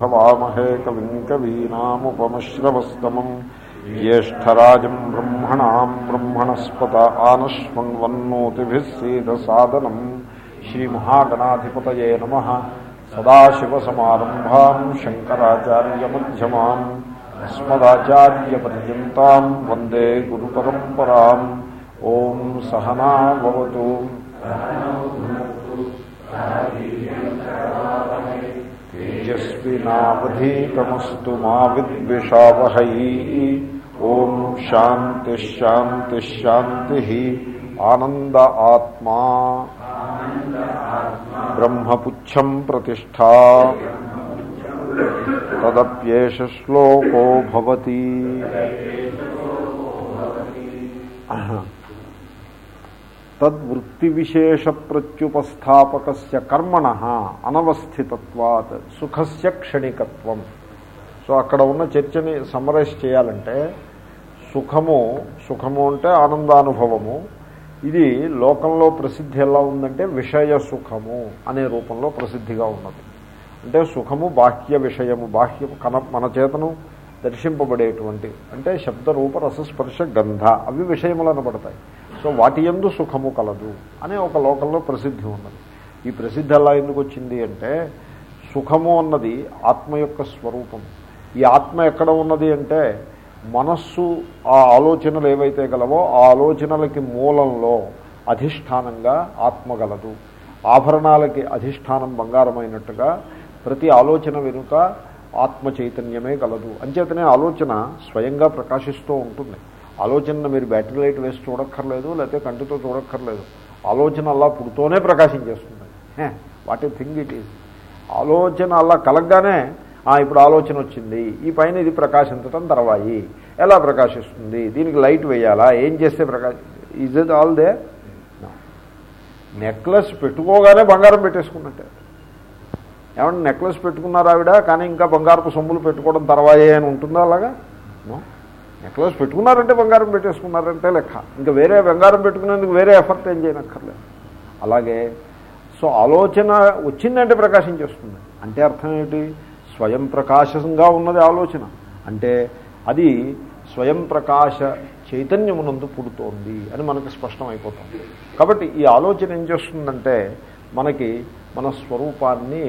భవామహే కవిం కవీనాముపమశ్రవస్తమం జ్యేష్టరాజం బ్రహ్మణాం బ్రహ్మణస్పత ఆనశ్వన్వన్నోతిభిः సీదసాదనం శ్రీమహాగణాధిపతయే నమ సదాశివసమారంభా శంకరాచార్యమ్యమాన్ అస్మదాచార్యపర్యంతం వందే గురు పరంపరా ఓం సహనావతు Thank तेजस्विनावधीतमस्तु मा विद्विषावहै। ॐ शान्तिश्शान्तिश्शान्तिः आनन्द आत्मा। ब्रह्मपुच्छम् प्रतिष्ठा। तदप्येष श्लोको भवति। తద్వృత్తి విశేష ప్రత్యుపస్థాపక కర్మణ అనవస్థితత్వాత్ సుఖస్య క్షణికత్వం. సో అక్కడ ఉన్న చర్చని సమరైజ్ చేయాలంటే సుఖము సుఖము అంటే ఆనందానుభవము. ఇది లోకంలో ప్రసిద్ధి ఎలా ఉందంటే విషయ సుఖము అనే రూపంలో ప్రసిద్ధిగా ఉన్నది. అంటే సుఖము బాహ్య విషయము బాహ్య కన మన చేతను దర్శింపబడేటువంటి అంటే శబ్దరూప రసస్పర్శ గంధ అవి విషయములు అనబడతాయి సో వాటి ఎందు సుఖము కలదు అనే ఒక లోకంలో ప్రసిద్ధి ఉన్నది. ఈ ప్రసిద్ధి ఎలా ఎందుకు వచ్చింది అంటే సుఖము అన్నది ఆత్మ యొక్క స్వరూపం. ఈ ఆత్మ ఎక్కడ ఉన్నది అంటే మనస్సు ఆ ఆలోచనలు ఏవైతే గలవో ఆ ఆలోచనలకి మూలంలో అధిష్టానంగా ఆత్మ గలదు. ఆభరణాలకి అధిష్టానం బంగారమైనట్టుగా ప్రతి ఆలోచన వెనుక ఆత్మ చైతన్యమే గలదు. అంచేతనే ఆలోచన స్వయంగా ప్రకాశిస్తూ ఉంటుంది. ఆలోచన మీరు బ్యాటరీ లైట్ వేసి చూడక్కర్లేదు లేకపోతే కంటితో చూడక్కర్లేదు. ఆలోచన అలా పుడుతూనే ప్రకాశించేస్తుంది what a thing it is ఆలోచన అలా కలగగానే ఇప్పుడు ఆలోచన వచ్చింది. ఈ పైన ఇది ప్రకాశించటం తర్వాయి. ఎలా ప్రకాశిస్తుంది? దీనికి లైట్ వేయాలా? ఏం చేస్తే ప్రకాశ? Is it all the necklace పెట్టుకోగానే బంగారం పెట్టేసుకున్నట్టే. ఏమన్నా నెక్లెస్ పెట్టుకున్నారు ఆవిడ కానీ ఇంకా బంగారపు సొమ్ములు పెట్టుకోవడం తర్వాయే అని ఉంటుందా అలాగా? నెక్లెస్ పెట్టుకున్నారంటే బంగారం పెట్టేసుకున్నారంటే లెక్క. ఇంకా వేరే బంగారం పెట్టుకునేందుకు వేరే ఎఫర్ట్ ఏం చేయనక్కర్లేదు. అలాగే సో ఆలోచన వచ్చిందంటే ప్రకాశించేస్తుంది అంటే అర్థం ఏమిటి స్వయం ప్రకాశంగా ఉన్నది ఆలోచన. అంటే అది స్వయం ప్రకాశ చైతన్యమునందు పుడుతోంది అని మనకు స్పష్టం అయిపోతుంది కాబట్టి ఈ ఆలోచన ఏం చేస్తుందంటే మనకి మన స్వరూపాన్ని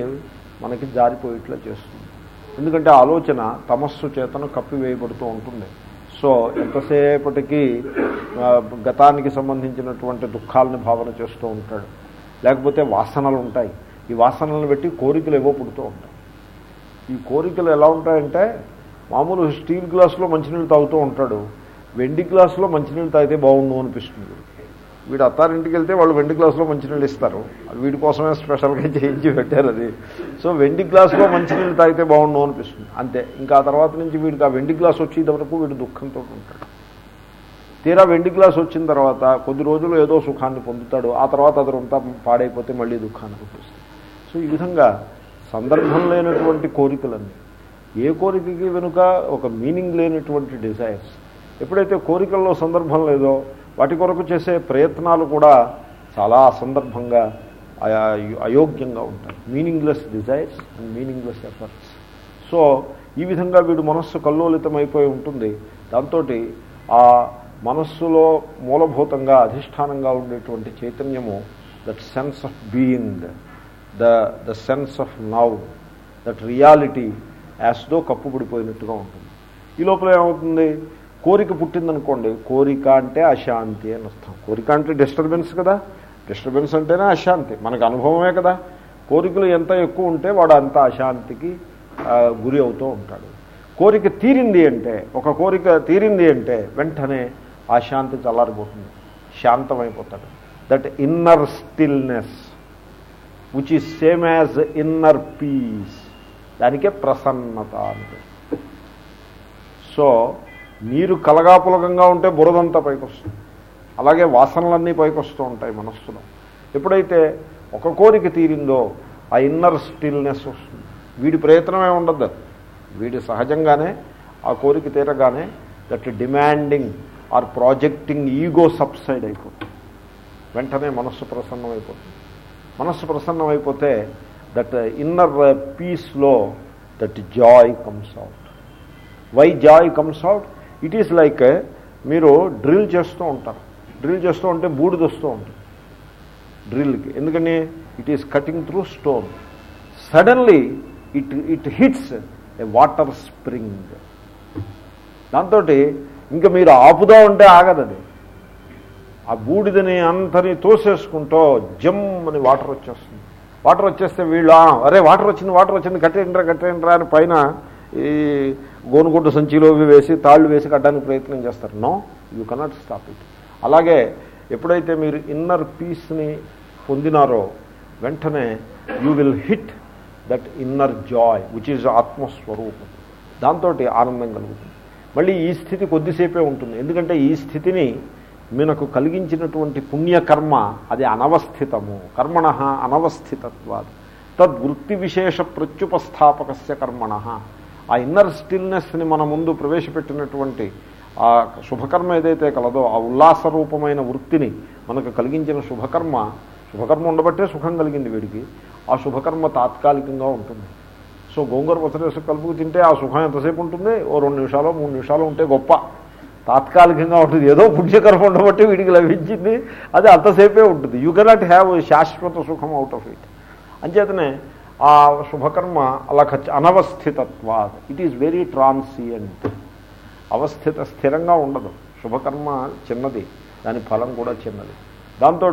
మనకి జారిపోయేట్లా చేస్తుంది. ఎందుకంటే ఆలోచన తమస్సు చేతను కప్పివేయబడుతూ ఉంటుంది. సో ఎంతసేపటికి గతానికి సంబంధించినటువంటి దుఃఖాలని భావన చేస్తూ ఉంటాడు. లేకపోతే వాసనలు ఉంటాయి. ఈ వాసనలను బట్టి కోరికలు ఏవో పుడుతూ ఉంటాయి. ఈ కోరికలు ఎలా ఉంటాయంటే మామూలు స్టీల్ గ్లాసులో మంచినీళ్ళు తాగుతూ ఉంటాడు. వెండి గ్లాసులో మంచినీళ్ళు తాగితే బాగుండు అనిపిస్తుంది. వీడు అత్తారింటికి వెళ్తే వాళ్ళు వెండి గ్లాసులో మంచినీళ్ళు ఇస్తారు. వీడి కోసమే స్పెషల్గా చేయించి పెట్టారు అది. సో వెండి గ్లాసులో మంచినీళ్ళు తాగితే బాగుండు అనిపిస్తుంది. అంతే. ఇంకా ఆ తర్వాత నుంచి వీడికి ఆ వెండి గ్లాస్ వచ్చేది వరకు వీడు దుఃఖంతో ఉంటాడు. తీరా వెండి గ్లాస్ వచ్చిన తర్వాత కొద్ది రోజులు ఏదో సుఖాన్ని పొందుతాడు. ఆ తర్వాత అదంతా పాడైపోతే మళ్ళీ దుఃఖాన్ని పుట్టిస్తుంది. సో ఈ విధంగా సందర్భం లేనటువంటి కోరికలన్నీ ఏ కోరికకి వెనుక ఒక మీనింగ్ లేనటువంటి డిజైర్స్ ఎప్పుడైతే కోరికల్లో సందర్భం లేదో వాటి కొరకు చేసే ప్రయత్నాలు కూడా చాలా అసందర్భంగా అయోగ్యంగా ఉంటాయి. Meaningless desires and meaningless efforts so ఈ విధంగా వీడు మనస్సు కల్లోలితమైపోయి ఉంటుంది. దాంతో ఆ మనస్సులో మూలభూతంగా అధిష్టానంగా ఉండేటువంటి చైతన్యము that sense of being the the sense of now that reality as though కప్పుబడిపోయినట్టుగా ఉంటుంది. ఈ లోపల ఏమవుతుంది? కోరిక పుట్టిందనుకోండి కోరిక అంటే అశాంతి అని అర్థం. కోరిక అంటే డిస్టర్బెన్స్ కదా. డిస్టర్బెన్స్ అంటేనే అశాంతి. మనకు అనుభవమే కదా. కోరికలు ఎంత ఎక్కువ ఉంటే వాడు అంత అశాంతికి గురి అవుతూ ఉంటాడు. కోరిక తీరింది అంటే ఒక కోరిక తీరింది అంటే వెంటనే ఆ శాంతి చల్లారిపోతుంది. శాంతమైపోతాడు. That inner stillness which is same as inner peace దానికే ప్రసన్నత అంటే సో నీరు కలగాపులకంగా ఉంటే బురదంతా పైకి వస్తుంది అలాగే వాసనలన్నీ పైకి వస్తూ ఉంటాయి మనస్సులో. ఎప్పుడైతే ఒక కోరిక తీరిందో ఆ ఇన్నర్ స్టిల్నెస్ వస్తుంది. వీడి ప్రయత్నమే ఉండదు వీడి సహజంగానే ఆ కోరిక తీరగానే that demanding or projecting ego subside అయిపోతుంది. వెంటనే మనస్సు ప్రసన్నమైపోతుంది. మనస్సు ప్రసన్నమైపోతే that inner పీస్లో that joy comes out. Why joy comes out? It is like మీరు డ్రిల్ చేస్తూ ఉంటారు. డ్రిల్ చేస్తూ ఉంటే బూడిద వస్తూ ఉంటుంది. డ్రిల్కి ఎందుకని? It is cutting through stone suddenly it it hits a water spring దాంతో ఇంకా మీరు ఆపుదా ఉంటే ఆగదు అది. ఆ బూడిదని అంతని తోసేసుకుంటూ జమ్ అని వాటర్ వచ్చేస్తుంది. వాటర్ వచ్చేస్తే వీళ్ళు అరే వాటర్ వచ్చింది వాటర్ వచ్చింది కట్టేయండిరా కట్టేయండిరా అని పైన ఈ గోనుగుడ్డ సంచిలో వేసి తాళ్ళు వేసి కట్టడానికి ప్రయత్నం చేస్తారు. No you cannot stop it. అలాగే ఎప్పుడైతే మీరు ఇన్నర్ పీస్ని పొందినారో వెంటనే you will hit that inner joy which is ఆత్మస్వరూపం. దాంతో ఆనందం కలుగుతుంది. మళ్ళీ ఈ స్థితి కొద్దిసేపే ఉంటుంది. ఎందుకంటే ఈ స్థితిని మనకు కలిగించినటువంటి పుణ్యకర్మ అది అనవస్థితము. కర్మణ అనవస్థితత్వాది. తద్వృత్తి విశేష ప్రత్యుపస్థాపకస్య కర్మణ. ఆ ఇన్నర్ స్టిల్నెస్ని మన ముందు ప్రవేశపెట్టినటువంటి ఆ శుభకర్మ ఏదైతే కలదో ఆ ఉల్లాస రూపమైన వృత్తిని మనకు కలిగించిన శుభకర్మ శుభకర్మ ఉండబట్టే సుఖం కలిగింది వీడికి ఆ శుభకర్మ తాత్కాలికంగా ఉంటుంది. సో గోంగూర పచ్చడి కలుపుకు తింటే ఆ సుఖం ఎంతసేపు ఉంటుంది? ఓ రెండు నిమిషాలు మూడు నిమిషాలు ఉంటే గొప్ప. తాత్కాలికంగా ఉంటుంది. ఏదో పుణ్యకర్మ ఉండబట్టి వీడికి లభించింది అది అంతసేపే ఉంటుంది. యూ కెనాట్ హ్యావ్ శాశ్వత సుఖం అవుట్ ఆఫ్ ఇట్ అంచేతనే ఆ శుభకర్మ అలా ఖచ్చి అనవస్థితత్వా ఇట్ ఈజ్ వెరీ ట్రాన్సియంట్ అవస్థిత స్థిరంగా ఉండదు. శుభకర్మ చిన్నది. దాని ఫలం కూడా చిన్నది. దాంతో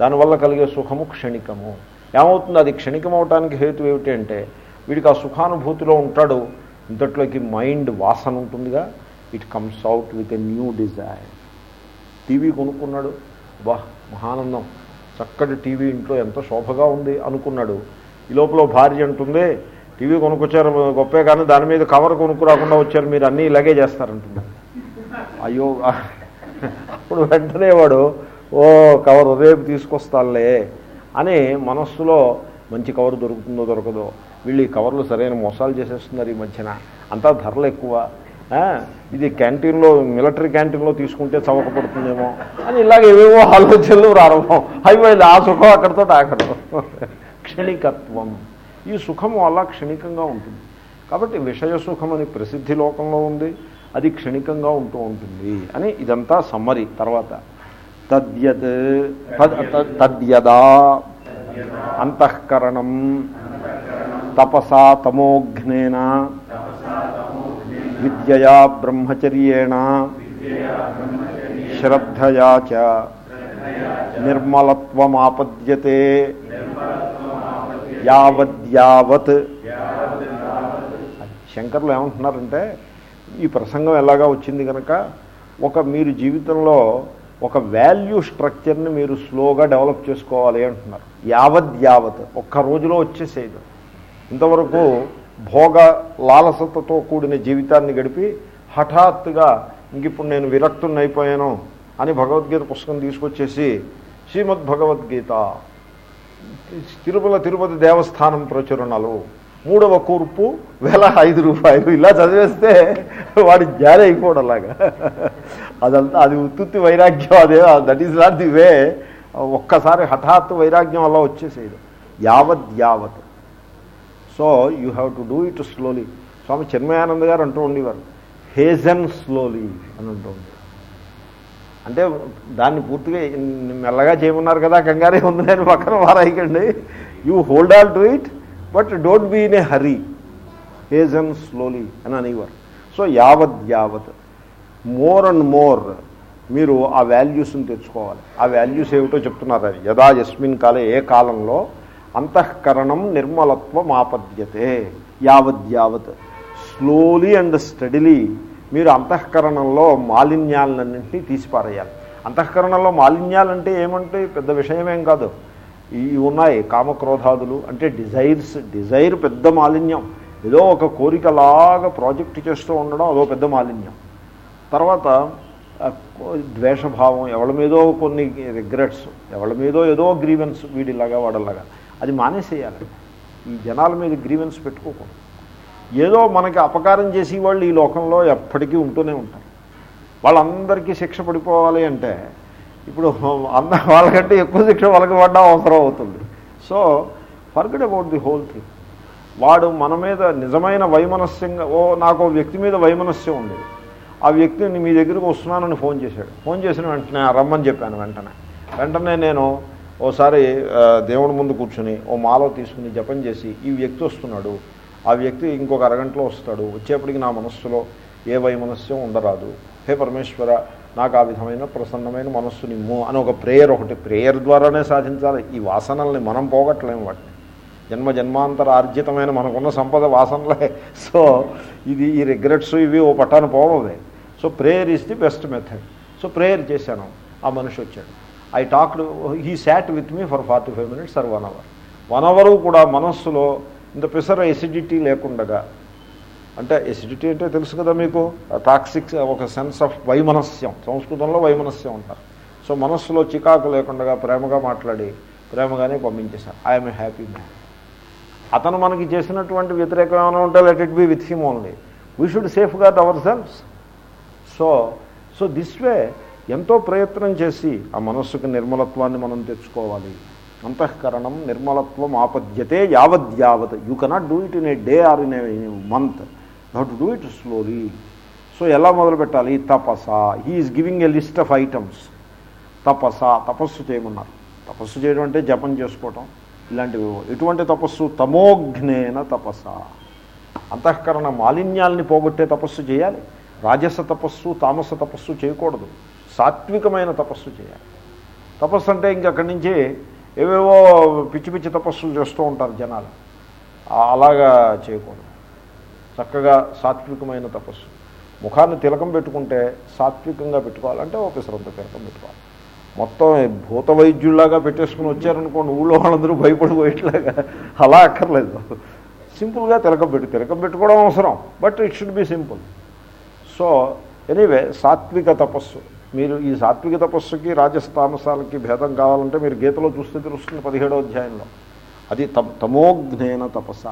దానివల్ల కలిగే సుఖము క్షణికము. ఏమవుతుంది? అది క్షణికం అవటానికి హేతు ఏమిటి అంటే వీడికి ఆ సుఖానుభూతిలో ఉంటాడు. ఇంతట్లోకి మైండ్ వాసన ఉంటుందిగా. It comes out with a new desire TV కొనుక్కున్నాడు. వాహ్ మహానందం. చక్కటి టీవీ ఇంట్లో ఎంత శోభగా ఉంది అనుకున్నాడు. ఈ లోపల భార్య అంటుంది టీవీ కొనుక్కొచ్చారు గొప్పే కానీ దాని మీద కవర్ కొనుక్కు రాకుండా వచ్చారు మీరు అన్నీ ఇలాగే చేస్తారంటుంది. అయ్యో అప్పుడు వెంటనే వాడు ఓ కవర్ రేపు తీసుకొస్తానులే అని మనస్సులో మంచి కవర్ దొరుకుతుందో దొరకదో వీళ్ళు ఈ కవర్లు సరైన మోసాలు చేసేస్తున్నారు ఈ మధ్యన. అంతా ధరలు ఎక్కువ. ఇది క్యాంటీన్లో మిలిటరీ క్యాంటీన్లో తీసుకుంటే చవక పడుతుందేమో అని ఇలాగ ఏవేవో ఆలోచనలు ప్రారంభం. అయిపోయింది ఆ సుఖం అక్కడితో ఆకడం క్షణికత్వం. ఈ సుఖము అలా క్షణికంగా ఉంటుంది. కాబట్టి విషయ సుఖం అని ప్రసిద్ధి లోకంలో ఉంది అది క్షణికంగా ఉంటూ ఉంటుంది అని ఇదంతా సమ్మరి తర్వాత. తద్యత్ తద్యదా అంతఃకరణం తపసా తమోఘ్నేన విద్యయా బ్రహ్మచర్యేణ శ్రద్ధయా చ నిర్మలత్వమాపద్యతే యావద్యావత్ శంకర్లు ఏమంటున్నారంటే ఈ ప్రసంగం ఎలాగా వచ్చింది కనుక ఒక మీరు జీవితంలో ఒక వాల్యూ స్ట్రక్చర్ని మీరు స్లోగా డెవలప్ చేసుకోవాలి అంటున్నారు. యావద్ యావత్. ఒక్క రోజులో వచ్చేసేది ఇంతవరకు భోగ లాలసతతో కూడిన జీవితాన్ని గడిపి హఠాత్తుగా ఇంక ఇప్పుడు నేను విరక్తుని అయిపోయాను అని భగవద్గీత పుస్తకం తీసుకొచ్చేసి శ్రీమద్ భగవద్గీత తిరుమల తిరుపతి దేవస్థానం ప్రచురణలు. మూడవ కూర్పు వేల ఐదు రూపాయలు. ఇలా చదివేస్తే వాడి జారి అయిపోవడం అలాగా. అదంతా అది ఉత్తుత్తి వైరాగ్యం అదే that is not the way ఒక్కసారి హఠాత్తు వైరాగ్యం అలా వచ్చేసేది యావత్ యావత్. So you have to do it slowly Swami Chinmayananda garu అంటూ ఉండేవారు. హేజన్ స్లోలీ అని అంటూ ఉండేవారు. అంటే దాన్ని పూర్తిగా మెల్లగా చేయమన్నారు కదా కంగారే ఉంది నేను పక్కన వారాయికండి you hold all to it but don't be in a hurry hasten slowly అని అనేవారు. సో యావత్ యావత్ మోర్ అండ్ మోర్ మీరు ఆ వాల్యూస్ని తెచ్చుకోవాలి. ఆ వాల్యూస్ ఏమిటో చెప్తున్నారు అది. యదా యస్మిన్ కాలే ఏ కాలంలో అంతఃకరణం నిర్మలత్వం ఆపద్యతే. యావద్ యావత్ స్లోలీ అండ్ స్టడీలీ మీరు అంతఃకరణంలో మాలిన్యాలన్నింటినీ తీసిపారేయాలి. అంతఃకరణంలో మాలిన్యాలంటే ఏమంటే పెద్ద విషయమేం కాదు. ఇవి ఉన్నాయి కామక్రోధాదులు అంటే డిజైర్స్ డిజైర్ పెద్ద మాలిన్యం. ఏదో ఒక కోరికలాగా ప్రాజెక్ట్ చేస్తూ ఉండడం అదో పెద్ద మాలిన్యం. తర్వాత ద్వేషభావం ఎవరి మీదో కొన్ని రిగ్రెట్స్ ఎవరి మీదో ఏదో గ్రీవెన్స్ వీడిలాగా వాడలాగా. అది మానేసేయాలి. ఈ జనాల మీద గ్రీవెన్స్ పెట్టుకోకూడదు. ఏదో మనకి అపకారం చేసి వాళ్ళు ఈ లోకంలో ఎప్పటికీ ఉంటూనే ఉంటారు. వాళ్ళందరికీ శిక్ష పడిపోవాలి అంటే ఇప్పుడు అంద వాళ్ళకంటే ఎక్కువ శిక్ష వాళ్ళకి పడ్డా అవసరం అవుతుంది. So forget about the whole thing వాడు మన మీద నిజమైన వైమనస్యంగా ఓ నాకు వ్యక్తి మీద వైమనస్యం ఉండేది ఆ వ్యక్తిని మీ దగ్గరికి వస్తున్నానని ఫోన్ చేశాడు. ఫోన్ చేసిన వెంటనే రమ్మని చెప్పాను వెంటనే. వెంటనే నేను ఓసారి దేవుడి ముందు కూర్చుని ఓ మాలో తీసుకుని జపం చేసి ఈ వ్యక్తి వస్తున్నాడు. ఆ వ్యక్తి ఇంకొక అరగంటలో వస్తాడు. వచ్చేప్పటికి నా మనస్సులో ఏ వైమనస్యం ఉండరాదు. హే పరమేశ్వర నాకు ఆ విధమైన ప్రసన్నమైన మనస్సు నిమ్ము అని ఒక ప్రేయర్ ఒకటి ప్రేయర్ ద్వారానే సాధించాలి. ఈ వాసనల్ని మనం పోగొట్టలేము వాటిని. జన్మ జన్మాంతర ఆర్జితమైన మనకున్న సంపద వాసనలే. సో ఇది ఈ రిగ్రెట్స్ ఇవి ఓ పట్టాను పోవదే so prayer is the best method. So prayer చేశాను. ఆ మనిషి వచ్చాడు. I talked he sat with me for forty five minutes or one hour. One hour కూడా మనస్సులో ఇంత పిసర ఎసిడిటీ లేకుండగా. అంటే ఎసిడిటీ అంటే తెలుసు కదా మీకు? టాక్సిక్ ఒక సెన్స్ ఆఫ్ వైమనస్యం. సంస్కృతంలో వైమనస్యం అంటారు. సో మనస్సులో చికాకు లేకుండా ప్రేమగా మాట్లాడి ప్రేమగానే పంపించేశారు. ఐఎమ్ ఏ హ్యాపీ మ్యాన్ అతను మనకి చేసినటువంటి వ్యతిరేకం ఏమైనా ఉంటే let it be with him only we should safeguard our selves so so this way ఎంతో ప్రయత్నం చేసి ఆ మనస్సుకు నిర్మలత్వాన్ని మనం తెచ్చుకోవాలి. అంతఃకరణం నిర్మలత్వం ఆపద్యతే యావద్ యావత్. You cannot do it in a day or in a month you to do it slowly so ఎలా మొదలు పెట్టాలి? తపస. He is giving a list of items తపస తపస్సు చేయమన్నారు. తపస్సు చేయడం అంటే జపం చేసుకోవటం. ఇలాంటివి. ఎటువంటి తపస్సు? తమోఘ్నేన తపస్స అంతఃకరణ మాలిన్యాల్ని పోగొట్టే తపస్సు చేయాలి. రాజస తపస్సు తామస తపస్సు చేయకూడదు. సాత్వికమైన తపస్సు చేయాలి. తపస్సు అంటే ఇంకక్కడి నుంచి ఏవేవో పిచ్చి పిచ్చి తపస్సులు చేస్తూ ఉంటారు జనాలు. అలాగా చేయకూడదు. చక్కగా సాత్వికమైన తపస్సు. ముఖాన్ని తిలకం పెట్టుకుంటే సాత్వికంగా పెట్టుకోవాలంటే ఒక పిసరంత తిలకం పెట్టుకోవాలి. మొత్తం భూత వైద్యుల్లాగా పెట్టేసుకుని వచ్చారనుకోండి ఊళ్ళో వాళ్ళందరూ భయపడిపోయేట్లాగా. అలా అక్కర్లేదు. సింపుల్గా తిలకం పెట్టు. తిలకం పెట్టుకోవడం అవసరం but it should be simple. So anyway సాత్విక తపస్సు. మీరు ఈ సాత్విక తపస్సుకి రాజస్థామసాలకి భేదం కావాలంటే మీరు గీతలో చూస్తే తెలుస్తుంది పదిహేడో అధ్యాయంలో. అది తమ్ తమోజ్ఞేన తపస్స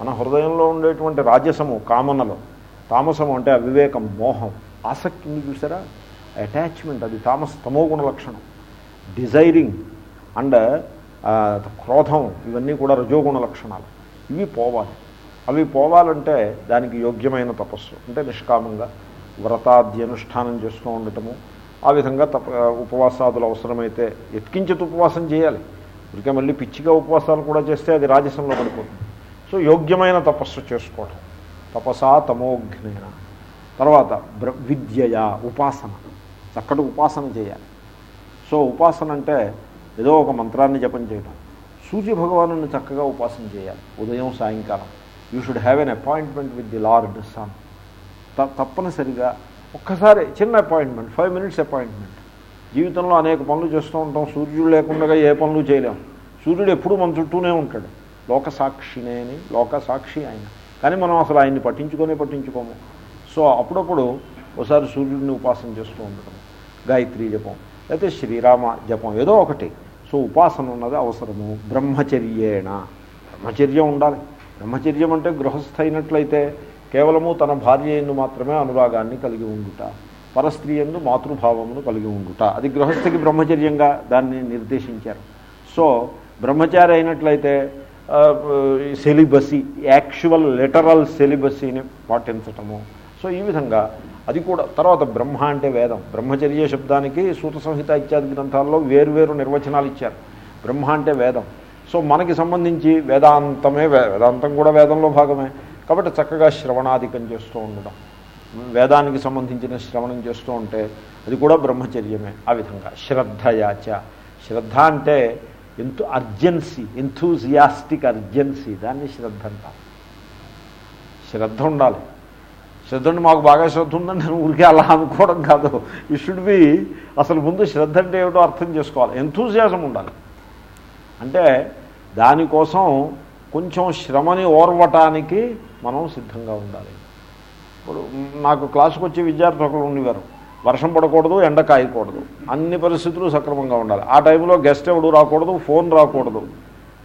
మన హృదయంలో ఉండేటువంటి రాజసము కామనలు తామసము అంటే అవివేకం మోహం ఆసక్తిని చూసారా అటాచ్మెంట్ అది తామస తమోగుణ లక్షణం. డిజైరింగ్ అండ్ క్రోధం ఇవన్నీ కూడా రజోగుణ లక్షణాలు. ఇవి పోవాలి. అవి పోవాలంటే దానికి యోగ్యమైన తపస్సు. అంటే నిష్కామంగా వ్రతాది అనుష్ఠానం చేస్తూ ఉండటము ఆ విధంగా తప ఉపవాసాదులు అవసరమైతే ఎత్కించిత ఉపవాసం చేయాలి. ఇక మళ్ళీ పిచ్చిగా ఉపవాసాలు కూడా చేస్తే అది రాజసంలో పడిపోతుంది. సో యోగ్యమైన తపస్సు చేసుకోవటం. తపసా తమోఘ్నేన తర్వాత బ్ర విద్యయ ఉపాసన. చక్కటి ఉపాసన చేయాలి. సో ఉపాసన అంటే ఏదో ఒక మంత్రాన్ని జపం చేయడం సూర్య భగవాను చక్కగా ఉపాసన చేయాలి. ఉదయం సాయంకాలం. You should have an appointment with the lord sun. త తప్పనిసరిగా ఒక్కసారి చిన్న అపాయింట్మెంట్ ఫైవ్ మినిట్స్ అపాయింట్మెంట్ జీవితంలో అనేక పనులు చేస్తూ ఉంటాం. సూర్యుడు లేకుండా ఏ పనులు చేయలేము సూర్యుడు ఎప్పుడూ మన చుట్టూనే ఉంటాడు. లోక సాక్షినే అని లోక సాక్షి ఆయన. కానీ మనం అసలు ఆయన్ని పట్టించుకొనే పట్టించుకోము. సో అప్పుడప్పుడు ఒకసారి సూర్యుడిని ఉపాసన చేస్తూ ఉండడం గాయత్రి జపం లేకపోతే శ్రీరామ జపం ఏదో ఒకటి. సో ఉపాసన ఉన్నది అవసరము. బ్రహ్మచర్యేణ. బ్రహ్మచర్యం ఉండాలి. బ్రహ్మచర్యం అంటే గృహస్థ అయినట్లయితే కేవలము తన భార్య ఎందు మాత్రమే అనురాగాన్ని కలిగి ఉండుట పరస్త్రీ ఎందు మాతృభావమును కలిగి ఉండుట. అది గృహస్థికి బ్రహ్మచర్యంగా దాన్ని నిర్దేశించారు. సో బ్రహ్మచారి అయినట్లయితే సెలిబసీ యాక్చువల్ లిటరల్ సెలిబసీని పాటించటము. సో ఈ విధంగా అది కూడా తర్వాత బ్రహ్మ అంటే వేదం. బ్రహ్మచర్య శబ్దానికి సూత సంహిత ఇత్యాది గ్రంథాల్లో వేరువేరు నిర్వచనాలు ఇచ్చారు. బ్రహ్మ అంటే వేదం. సో మనకి సంబంధించి వేదాంతమే వే- వేదాంతం కూడా వేదంలో భాగమే. కాబట్టి చక్కగా శ్రవణాధికం చేస్తూ ఉండడం. వేదానికి సంబంధించిన శ్రవణం చేస్తూ ఉంటే అది కూడా బ్రహ్మచర్యమే ఆ విధంగా. శ్రద్ధయాచ శ్రద్ధ అంటే ఎంతో అర్జెన్సీ ఎంతూజియాస్టిక్ అర్జెన్సీ దాన్ని శ్రద్ధ అంటారు. శ్రద్ధ ఉండాలి. శ్రద్ధ మాకు బాగా శ్రద్ధ ఉందని నేను ఊరికే అలా అనుకోవడం కాదు. ఈ షుడ్ బి అసలు ముందు శ్రద్ధ అంటే ఏమిటో అర్థం చేసుకోవాలి. ఎంతూజియాసం ఉండాలి. అంటే దానికోసం కొంచెం శ్రమని ఓర్వటానికి మనం సిద్ధంగా ఉండాలి. ఇప్పుడు నాకు క్లాసుకు వచ్చే విద్యార్థి ఒకరు ఉండేవారు. వర్షం పడకూడదు ఎండ కాయకూడదు. అన్ని పరిస్థితులు సక్రమంగా ఉండాలి. ఆ టైంలో గెస్ట్ ఎవడు రాకూడదు ఫోన్ రాకూడదు.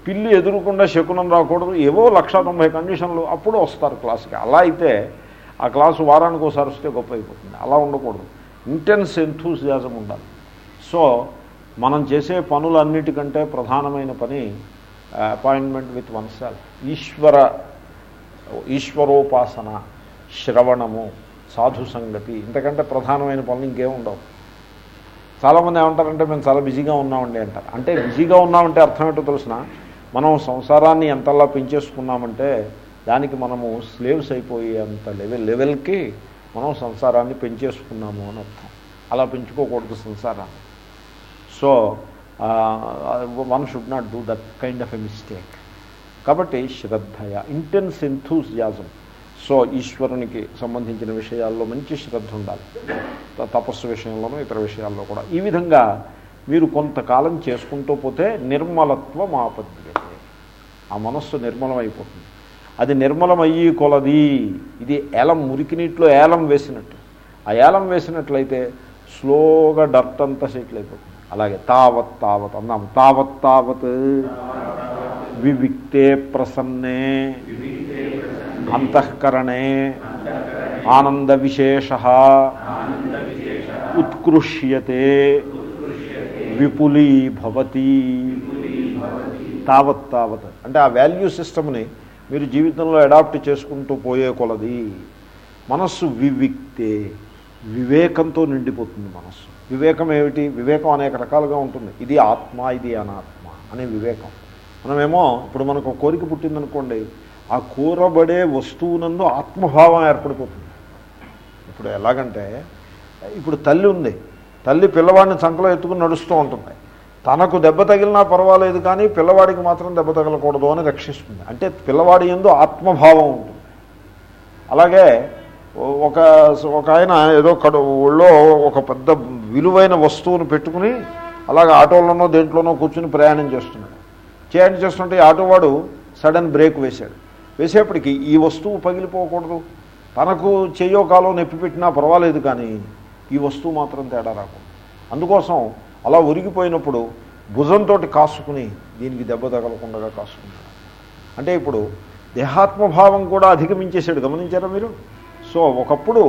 పిల్లి ఎదురుకుండా శకునం రాకూడదు ఏవో లక్ష తొంభై కండిషన్లు అప్పుడు వస్తారు క్లాస్కి. అలా అయితే ఆ క్లాసు వారానికి ఒకసారి వస్తే గొప్ప అయిపోతుంది. అలా ఉండకూడదు. ఇంటెన్స్ ఎంతూసియాజం ఉండాలి. సో మనం చేసే పనులన్నిటికంటే ప్రధానమైన పని అపాయింట్మెంట్ విత్ వన్ సెల్ఫ్ ఈశ్వర ఈశ్వరోపాసన శ్రవణము సాధు సంగతి ఇంతకంటే ప్రధానమైన పనులు ఇంకేం ఉండవు. చాలామంది ఏమంటారంటే మేము చాలా బిజీగా ఉన్నామండి అంటారు. అంటే బిజీగా ఉన్నామంటే అర్థం ఏంటో తెలిసిన? మనం సంసారాన్ని ఎంతలా పెంచేసుకున్నామంటే దానికి మనము స్లేవ్స్ అయిపోయేంత లెవెల్ లెవెల్కి మనం సంసారాన్ని పెంచేసుకున్నాము అని అర్థం. అలా పెంచుకోకూడదు సంసారాన్ని. So one should not do that kind of a mistake కాబట్టి శ్రద్ధయ ఇంటెన్స్ ఎంథూజియాజం సో ఈశ్వరునికి సంబంధించిన విషయాల్లో మంచి శ్రద్ధ ఉండాలి. త- తపస్సు విషయంలోనూ ఇతర విషయాల్లో కూడా. ఈ విధంగా మీరు కొంతకాలం చేసుకుంటూ పోతే నిర్మలత్వం ఆపద్యతే ఆ మనస్సు నిర్మలమైపోతుంది. అది నిర్మలమయ్యి కొలది. ఇది ఏలం మురికి నీటిలో ఏలం వేసినట్టు. ఆ ఏలం వేసినట్లయితే స్లోగా డర్ట్ అంతా సెటిల్ అయిపోతుంది. అలాగే తావత్ తావత్ అన్నాము. తావత్ తావత్ వివిక్తే ప్రసన్నే అంతఃకరణే ఆనంద విశేష ఉత్కృష్యతే విపులీభవతి తావత్ తావత్. అంటే ఆ వాల్యూ సిస్టమ్ని మీరు జీవితంలో అడాప్ట్ చేసుకుంటూ పోయే కొలది మనస్సు వివిక్తే వివేకంతో నిండిపోతుంది మనస్సు. వివేకం ఏమిటి? వివేకం అనేక రకాలుగా ఉంటుంది. ఇది ఆత్మ ఇది అనాత్మ అనే వివేకం. మనమేమో ఇప్పుడు మనకు ఒక కోరిక పుట్టిందనుకోండి ఆ కోరబడే వస్తువునందు ఆత్మభావం ఏర్పడిపోతుంది. ఇప్పుడు ఎలాగంటే ఇప్పుడు తల్లి ఉంది. తల్లి పిల్లవాడిని సంకలో ఎత్తుకుని నడుస్తూ ఉంటుంది. తనకు దెబ్బ తగిలినా పర్వాలేదు కానీ పిల్లవాడికి మాత్రం దెబ్బ తగలకూడదు అని రక్షిస్తుంది. అంటే పిల్లవాడి ఎందు ఆత్మభావం ఉంటుంది. అలాగే ఒక ఒక ఆయన ఏదో కడు ఊళ్ళో ఒక పెద్ద విలువైన వస్తువును పెట్టుకుని అలాగే ఆటోలోనో దేంట్లోనో కూర్చుని ప్రయాణం చేస్తున్నాడు. చేయండి చేస్తుంటే ఈ ఆటో వాడు సడన్ బ్రేక్ వేశాడు. వేసేప్పటికి ఈ వస్తువు పగిలిపోకూడదు. తనకు చెయ్యో కాలో నొప్పి పెట్టినా పర్వాలేదు కానీ ఈ వస్తువు మాత్రం తేడా రాకూడదు. అందుకోసం అలా ఉరిగిపోయినప్పుడు భుజంతో కాసుకుని దీనికి దెబ్బ తగలకుండా కాసుకున్నాడు. అంటే ఇప్పుడు దేహాత్మభావం కూడా అధిగమించేశాడు. గమనించారా మీరు? సో ఒకప్పుడు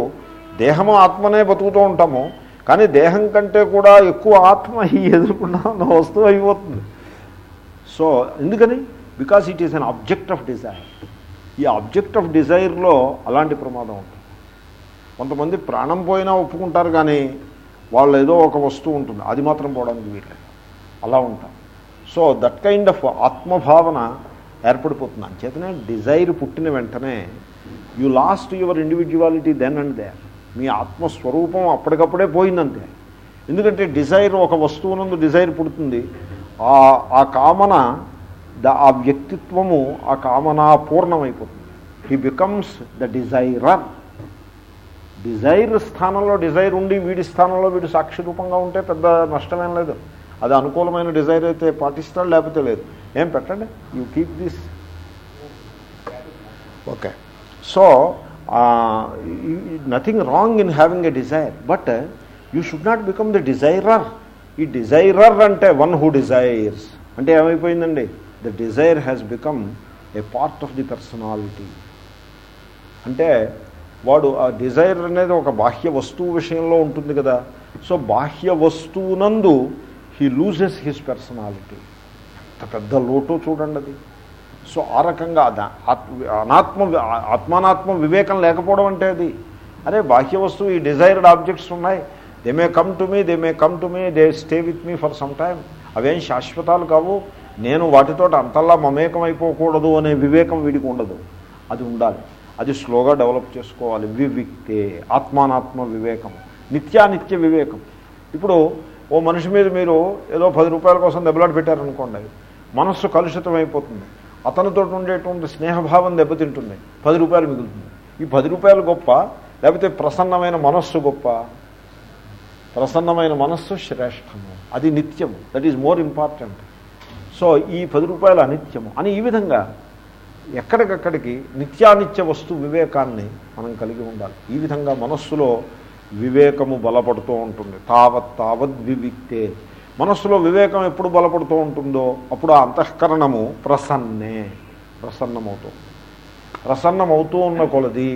దేహము ఆత్మనే బతుకుతూ ఉంటాము కానీ దేహం కంటే కూడా ఎక్కువ ఆత్మ ఈ ఎదుర్కొన్న వస్తువు అయిపోతుంది. సో ఎందుకని? Because it is an object of desire ఈ ఆబ్జెక్ట్ ఆఫ్ డిజైర్లో అలాంటి ప్రమాదం ఉంటుంది. కొంతమంది ప్రాణం పోయినా ఒప్పుకుంటారు కానీ వాళ్ళు ఏదో ఒక వస్తువు ఉంటుంది అది మాత్రం పోవడానికి వీల్లేదు. అలా ఉంటాం. సో దట్ కైండ్ ఆఫ్ ఆత్మభావన ఏర్పడిపోతుంది. అంచేతనే డిజైర్ పుట్టిన వెంటనే you lost your individuality then and there మీ ఆత్మస్వరూపం అప్పటికప్పుడే పోయిందంతే. ఎందుకంటే డిజైర్ ఒక వస్తువునందు డిజైర్ పుడుతుంది. ఆ ఆ కామన ద ఆ వ్యక్తిత్వము ఆ కామన పూర్ణమైపోతుంది. He becomes the desirer desire స్థానంలో డిజైర్ ఉండి వీడి స్థానంలో వీడు సాక్షి రూపంగా ఉంటే పెద్ద నష్టమేం లేదు. అది అనుకూలమైన డిజైర్ అయితే పాటిస్తాడు లేకపోతే లేదు. ఏం పెట్టండి? You keep this okay so nothing wrong in having a desire but you should not become the desirer ఈ డిజైరర్ అంటే వన్ హూ డిజైర్స్ అంటే ఏమైపోయిందండి? The desire has become a part of the personality అంటే వాడు ఆ Dzire అనేది ఒక బాహ్య వస్తువు విషయంలో ఉంటుంది కదా. సో బాహ్య వస్తువునందు హీ లూజెస్ హిస్ పర్సనాలిటీ అంత పెద్ద లోటు చూడండి అది సో ఆ రకంగా అనాత్మ ఆత్మానాత్మ వివేకం లేకపోవడం అంటే అది. అరే బాహ్య వస్తువు ఈ డిజైర్డ్ ఆబ్జెక్ట్స్ ఉన్నాయి. They may come to me they may come to me they stay with me for some time అవేం శాశ్వతాలు కావు. నేను వాటితో అంతల్లా మమేకం అయిపోకూడదు అనే వివేకం వీడికి ఉండదు. అది ఉండాలి. అది స్లోగా డెవలప్ చేసుకోవాలి. వివిక్తే ఆత్మానాత్మ వివేకం. నిత్యానిత్య వివేకం. ఇప్పుడు ఓ మనిషి మీద మీరు ఏదో పది రూపాయల కోసం దెబ్బలాట పెట్టారనుకోండి మనస్సు కలుషితం అయిపోతుంది అతనితో ఉండేటువంటి స్నేహభావం దెబ్బతింటుంది. పది రూపాయలు మిగులుతుంది. ఈ పది రూపాయలు గొప్ప లేకపోతే ప్రసన్నమైన మనస్సు గొప్ప. ప్రసన్నమైన మనస్సు శ్రేష్టము. అది నిత్యము. That is more important so ఈ పది రూపాయలు అనిత్యము. అని ఈ విధంగా ఎక్కడికక్కడికి నిత్యానిత్య వస్తు వివేకాన్ని మనం కలిగి ఉండాలి. ఈ విధంగా మనస్సులో వివేకము బలపడుతూ ఉంటుంది. తావత్ తావద్ వివిక్తే మనస్సులో వివేకం ఎప్పుడు బలపడుతూ ఉంటుందో అప్పుడు ఆ అంతఃకరణము ప్రసన్నే ప్రసన్నమవుతుంది ప్రసన్నమవుతూ ఉన్న కొలది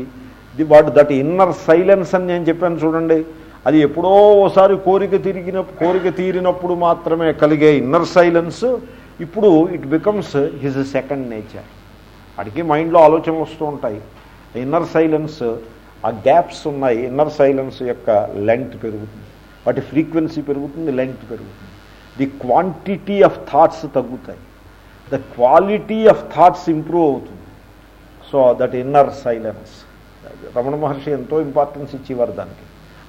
the what that inner silence అని నేను చెప్పాను చూడండి. అది ఎప్పుడో ఓసారి కోరిక తిరిగిన కోరిక తీరినప్పుడు మాత్రమే కలిగే ఇన్నర్ సైలెన్స్ ఇప్పుడు it becomes his second nature. వాడికి మైండ్లో ఆలోచనలు వస్తూ ఉంటాయి. ఇన్నర్ సైలెన్స్ ఆ గ్యాప్స్ ఉన్నాయి. ఇన్నర్ సైలెన్స్ యొక్క లెంగ్త్ పెరుగుతుంది. వాటి ఫ్రీక్వెన్సీ పెరుగుతుంది లెంగ్త్ పెరుగుతుంది. ది క్వాంటిటీ ఆఫ్ థాట్స్ తగ్గుతాయి. The quality of thoughts improve అవుతుంది. So that inner silence Ramana Maharshi ఎంతో ఇంపార్టెన్స్ ఇచ్చేవారు దానికి.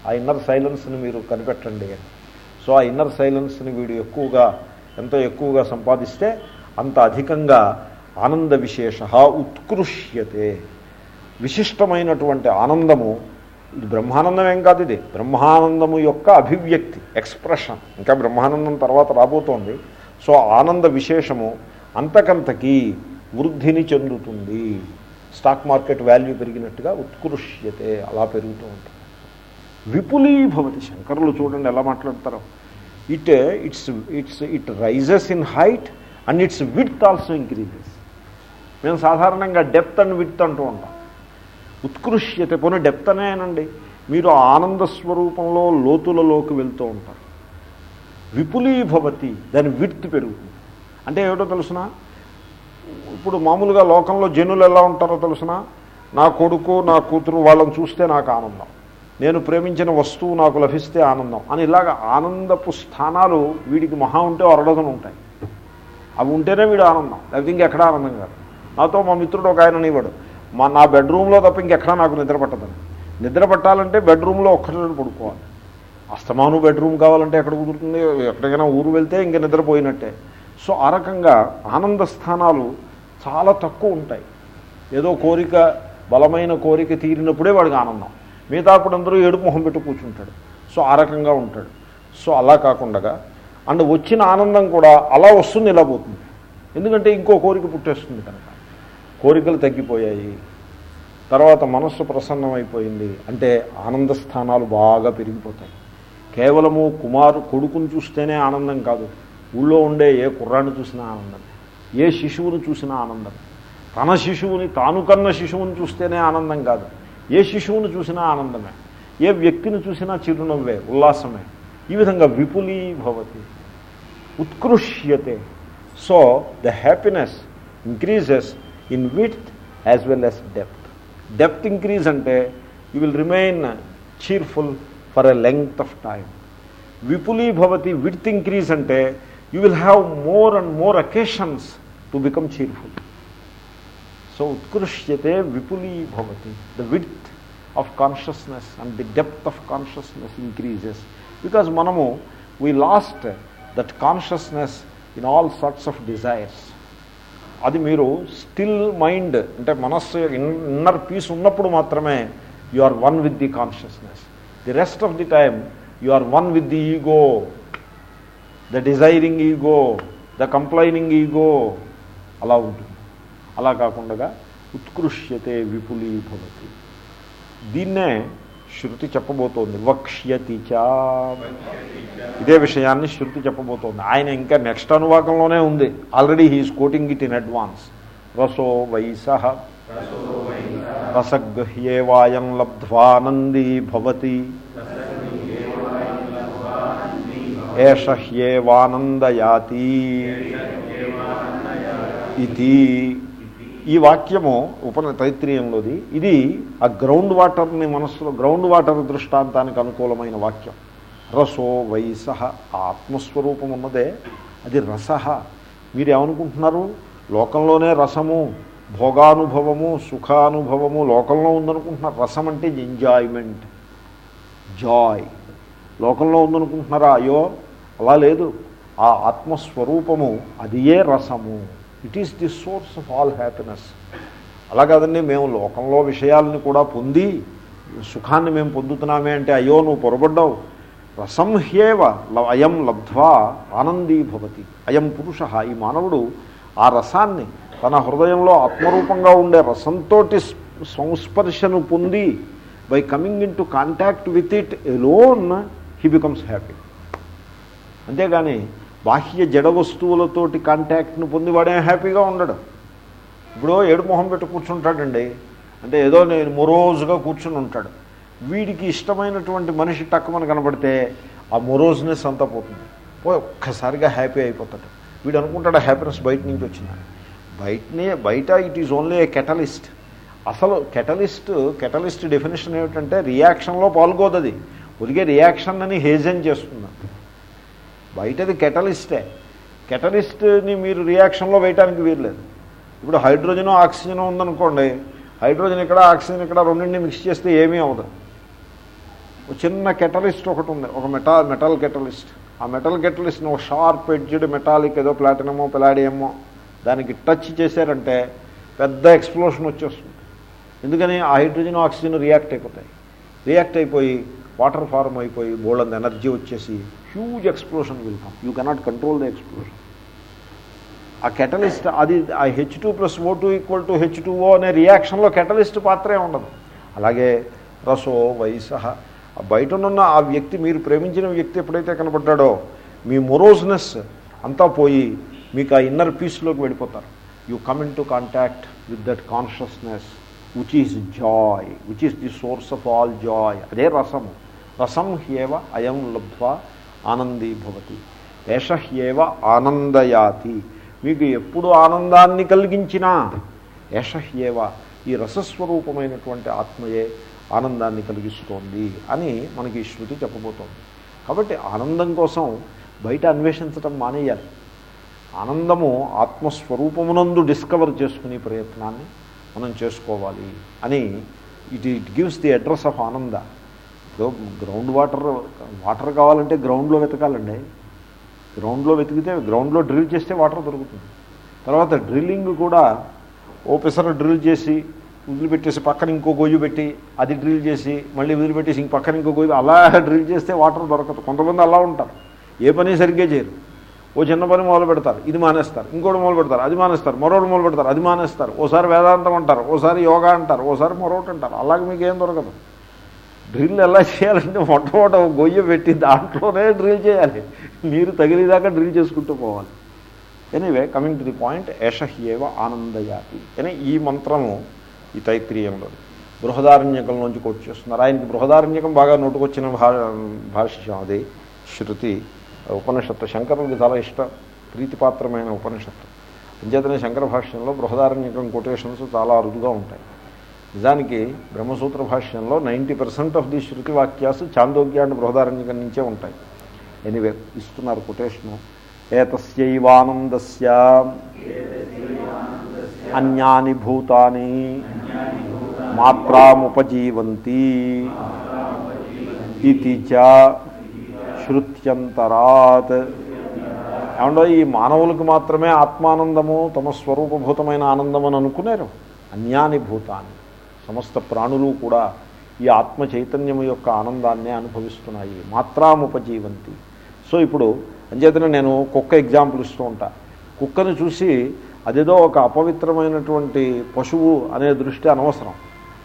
ఆ ఇన్నర్ సైలెన్స్ని మీరు కనిపెట్టండి సో ఆ ఇన్నర్ సైలెన్స్ని వీడు ఎక్కువగా ఎంతో ఎక్కువగా సంపాదిస్తే అంత అధికంగా ఆనంద విశేష ఉత్కృష్యతే. విశిష్టమైనటువంటి ఆనందము ఇది బ్రహ్మానందం ఏం కాదు ఇది. బ్రహ్మానందము యొక్క అభివ్యక్తి ఎక్స్ప్రెషన్. ఇంకా బ్రహ్మానందం తర్వాత రాబోతోంది. సో ఆనంద విశేషము అంతకంతకి వృద్ధిని చెందుతుంది. స్టాక్ మార్కెట్ వాల్యూ పెరిగినట్టుగా ఉత్కృష్యతే. అలా పెరుగుతూ ఉంటుంది. విపులీభవతి శంకరులు చూడండి ఎలా మాట్లాడతారో. It it's it's it rises in height and its width also increases. మేము సాధారణంగా డెప్త్ అండ్ విత్ అంటూ ఉంటాం. ఉత్కృష్యత. పోనీ డెప్త్ అనేనండి మీరు ఆనంద స్వరూపంలో లోతులలోకి వెళ్తూ ఉంటారు. విపులీభవతి దాని విడ్త్ పెరుగుతుంది. అంటే ఏమిటో తెలుసిన? ఇప్పుడు మామూలుగా లోకంలో జనులు ఎలా ఉంటారో తెలుసిన? నా కొడుకు నా కూతురు వాళ్ళని చూస్తే నాకు ఆనందం. నేను ప్రేమించిన వస్తువు నాకు లభిస్తే ఆనందం. అని ఇలాగ ఆనందపు స్థానాలు వీడికి మహా ఉంటే అరడదను ఉంటాయి. అవి ఉంటేనే వీడు ఆనందం. లేకపోతే ఇంకెక్కడ ఆనందం కాదు. నాతో మా మిత్రుడు ఒక ఆయన అనేవాడు మా నా బెడ్రూమ్లో తప్ప ఇంకెక్కడా నాకు నిద్ర పట్టదని నిద్ర పట్టాలంటే బెడ్రూమ్లో ఒక్కటి పడుకోవాలి. అస్తమాను బెడ్రూమ్ కావాలంటే ఎక్కడ కుదురుతుంది? ఎక్కడికైనా ఊరు వెళ్తే ఇంక నిద్రపోయినట్టే. సో ఆ రకంగా ఆనంద స్థానాలు చాలా తక్కువ ఉంటాయి. ఏదో కోరిక బలమైన కోరిక తీరినప్పుడే వాడికి ఆనందం. మిగతా అప్పుడు అందరూ ఏడు మొహం పెట్టు కూర్చుంటాడు. సో ఆ రకంగా ఉంటాడు. సో అలా కాకుండా అండ్ వచ్చిన ఆనందం కూడా అలా వస్తుంది ఇలా పోతుంది. ఎందుకంటే ఇంకో కోరిక పుట్టేస్తుంది కనుక. కోరికలు తగ్గిపోయాయి. తర్వాత మనస్సు ప్రసన్నమైపోయింది. అంటే ఆనంద స్థానాలు బాగా పెరిగిపోతాయి. కేవలము కుమారు కొడుకును చూస్తేనే ఆనందం కాదు. ఊళ్ళో ఉండే ఏ కుర్రాన్ని చూసినా ఆనందం. ఏ శిశువును చూసినా ఆనందం. తన శిశువుని తాను కన్న శిశువుని చూస్తేనే ఆనందం కాదు. ఏ శిశువును చూసినా ఆనందమే. ఏ వ్యక్తిని చూసినా చిరునవ్వే ఉల్లాసమే. ఈ విధంగా విపులీభవతి. ఉత్కృష్యతే. So the happiness increases in width as well as depth depth increase అంటే you will remain cheerful for a length of time విపులీభవతి width increase అంటే you will have more and more occasions to become cheerful so ఉత్కృష్యతే విపులీభవతి the width of consciousness and the depth of consciousness increases because మనము we lost that consciousness in all sorts of desires అది మీరు still mind అంటే మనస్సు inner peace ఉన్నప్పుడు మాత్రమే you are one with the consciousness the rest of the time you are one with the ego the desiring ego the complaining ego అలా ఉంటుంది. అలా కాకుండా ఉత్కృష్యతే విపులీభవతి. దీన్నే శృతి చెప్పబోతోంది వక్ష్యతి చ ఇదే విషయాన్ని శృతి చెప్పబోతోంది ఆయన ఇంకా నెక్స్ట్ అనువాకంలోనే ఉంది already he is quoting it in advance రసో వయస రసగృహ్యేవాయం లబ్ధ్వానందీ భవతి ఏష హ్యేవానందయాతి ఇది ఈ వాక్యము ఉపన తైత్రీయంలోది. ఇది ఆ గ్రౌండ్ వాటర్ని మనస్సులో గ్రౌండ్ వాటర్ దృష్టాంతానికి అనుకూలమైన వాక్యం. రసో వయస ఆత్మస్వరూపం ఉన్నదే అది రస మీరు ఏమనుకుంటున్నారు లోకంలోనే రసము భోగానుభవము సుఖానుభవము లోకంలో ఉందనుకుంటున్నారు. రసం అంటే ఎంజాయ్మెంట్ జాయ్ లోకంలో ఉందనుకుంటున్నారా? అయ్యో అలా లేదు. ఆ ఆత్మస్వరూపము అది ఏ రసము. It is the source of all happiness అలా కాదండి మేము లోకంలో విషయాలను కూడా పొంది సుఖాన్ని మేము పొందుతున్నామే అంటే అయ్యో నువ్వు పొరబడ్డావు. రసం హ్యేవ ల- అయం లబ్ధ్వా ఆనందీ భవతి. అయం పురుష. ఈ మానవుడు ఆ రసాన్ని తన హృదయంలో ఆత్మరూపంగా ఉండే రసంతో సంస్పర్శను పొంది by coming into contact with it loan he becomes happy అంతేగాని బాహ్య జడ వస్తువులతోటి కాంటాక్ట్ను పొంది వాడే హ్యాపీగా ఉండడు. ఇప్పుడు ఏడు మొహం పెట్టి కూర్చుంటాడండి. అంటే ఏదో నేను మొరోజుగా కూర్చుని ఉంటాడు. వీడికి ఇష్టమైనటువంటి మనిషి టక్కుమని కనబడితే ఆ మొరోజ్నెస్ అంతా పోతుంది. పోయి ఒక్కసారిగా హ్యాపీ అయిపోతాడు. వీడు అనుకుంటాడు హ్యాపీనెస్ బయట నుంచి వచ్చిందని. బయటనే బయట it is only a catalyst అసలు కెటలిస్ట్ కెటలిస్ట్ డెఫినేషన్ ఏమిటంటే రియాక్షన్లో పాల్గొదది. ఒరిగే రియాక్షన్ అని హేజన్ చేస్తుంది. బయటది కెటలిస్టే. కెటలిస్ట్ని మీరు రియాక్షన్లో వేయటానికి వీరలేదు ఇప్పుడు హైడ్రోజన్ ఆక్సిజన్ ఉందనుకోండి హైడ్రోజన్ ఇక్కడ ఆక్సిజన్ ఇక్కడ రెండింటిని మిక్స్ చేస్తే ఏమీ అవ్వదు. ఒక చిన్న కెటలిస్ట్ ఒకటి ఉంది ఒక మెటా మెటల్ కెటలిస్ట్. ఆ మెటల్ కెటలిస్ట్ని ఒక షార్ప్ ఎడ్జ్డ్ మెటాలిక్ ఏదో ప్లాటినమో పెలాడియమో దానికి టచ్ చేశారంటే పెద్ద ఎక్స్ప్లోషన్ వచ్చేస్తుంది. ఎందుకని? ఆ హైడ్రోజన్ ఆక్సిజన్ రియాక్ట్ అయిపోతాయి. రియాక్ట్ అయిపోయి వాటర్ ఫార్మ్ అయిపోయి బోల్డ్ ఎనర్జీ వచ్చేసి huge explosion will come you cannot control the explosion ఆ కెటలిస్ట్ అది ఆ H two plus O two equal to H two O అనే రియాక్షన్లో కెటలిస్ట్ పాత్రే ఉండదు. అలాగే రసో వయస ఆ బయటనున్న ఆ వ్యక్తి మీరు ప్రేమించిన వ్యక్తి ఎప్పుడైతే కనబడ్డాడో మీ మొరోజ్నెస్ అంతా పోయి మీకు ఆ ఇన్నర్ పీస్లోకి వెళ్ళిపోతారు. You come into contact with that consciousness which is joy which is the source of all joy అదే రసము. రసం హ్యేవ అయం లబ్ధ్వా ఆనందీ భవతి. ఏష ఆనందయాతి. మీకు ఎప్పుడు ఆనందాన్ని కలిగించినా ఏష ఈ రసస్వరూపమైనటువంటి ఆత్మయే ఆనందాన్ని కలిగిస్తోంది అని మనకి ఈ శృతి చెప్పబోతోంది. కాబట్టి ఆనందం కోసం బయట అన్వేషించటం మానేయాలి. ఆనందము ఆత్మస్వరూపమునందు డిస్కవర్ చేసుకునే ప్రయత్నాన్ని మనం చేసుకోవాలి అని it it gives the address of ఆనంద. గ్రౌండ్ వాటర్ వాటర్ కావాలంటే గ్రౌండ్లో వెతకాలండి. గ్రౌండ్లో వెతికితే గ్రౌండ్లో డ్రిల్ చేస్తే వాటర్ దొరుకుతుంది. తర్వాత డ్రిల్లింగ్ కూడా ఓ పిసర డ్రిల్ చేసి వదిలిపెట్టేసి పక్కన ఇంకో గొయ్యి పెట్టి అది డ్రిల్ చేసి మళ్ళీ వదిలిపెట్టేసి ఇంక పక్కన ఇంకో గొయ్యి అలా డ్రిల్ చేస్తే వాటర్ దొరకదు. కొంతమంది అలా ఉంటారు. ఏ పని సరిగ్గా చేయరు. ఓ చిన్న పని మొదలు పెడతారు ఇది మానేస్తారు. ఇంకోటి మొదలు పెడతారు అది మానేస్తారు. మరొకటి మొదలు పెడతారు అది మానేస్తారు. ఓసారి వేదాంతం అంటారు ఓసారి యోగా అంటారు ఓసారి మరొకటి అంటారు. అలాగే మీకు ఏం దొరకదు. డ్రిల్ ఎలా చేయాలంటే మొట్టమొదట గొయ్య పెట్టి దాంట్లోనే డ్రిల్ చేయాలి. నీరు తగిలేదాకా డ్రిల్ చేసుకుంటూ పోవాలి. Anyway coming to the point ఏషహ్యేవ ఆనందయాతి. అని ఈ మంత్రము ఈ తైత్రీయంలో. బృహదారణ్యకంలోంచి కోట్ చేస్తున్నారు. ఆయనకి బృహదారణ్యకం బాగా నోటుకొచ్చిన భా భాష్యం అది శృతి ఉపనిషత్తు. శంకరుడికి చాలా ఇష్ట. ప్రీతిపాత్రమైన ఉపనిషత్తు. అంచేతనే శంకర భాష్యంలో బృహదారణ్యకం కొటేషన్స్ చాలా అరుదుగా ఉంటాయి. నిజానికి బ్రహ్మసూత్ర భాష్యంలో నైంటీ పర్సెంట్ ఆఫ్ ది శృతి వాక్యాసు చాందోగ్య అండ్ బృహదారణ్యకం నుంచే ఉంటాయి. ఎనివే ఇస్తున్నారు కొటేషను. ఏతస్యైవానందస్య. అన్యాని భూతాని మాత్రముపజీవంతి ఇది చ శృత్యంతరాత్. ఏమంటో ఈ మానవులకు మాత్రమే ఆత్మానందము తమ స్వరూపభూతమైన ఆనందం అని అనుకున్నారు అన్యాని భూతాన్ని సమస్త ప్రాణులు కూడా ఈ ఆత్మ చైతన్యం యొక్క ఆనందాన్నే అనుభవిస్తున్నాయి. మాత్రాముపజీవంతి. సో ఇప్పుడు అంచేతనే నేను కుక్క ఎగ్జాంపుల్ ఇస్తూ ఉంటా. కుక్కను చూసి అదేదో ఒక అపవిత్రమైనటువంటి పశువు అనే దృష్టి అనవసరం.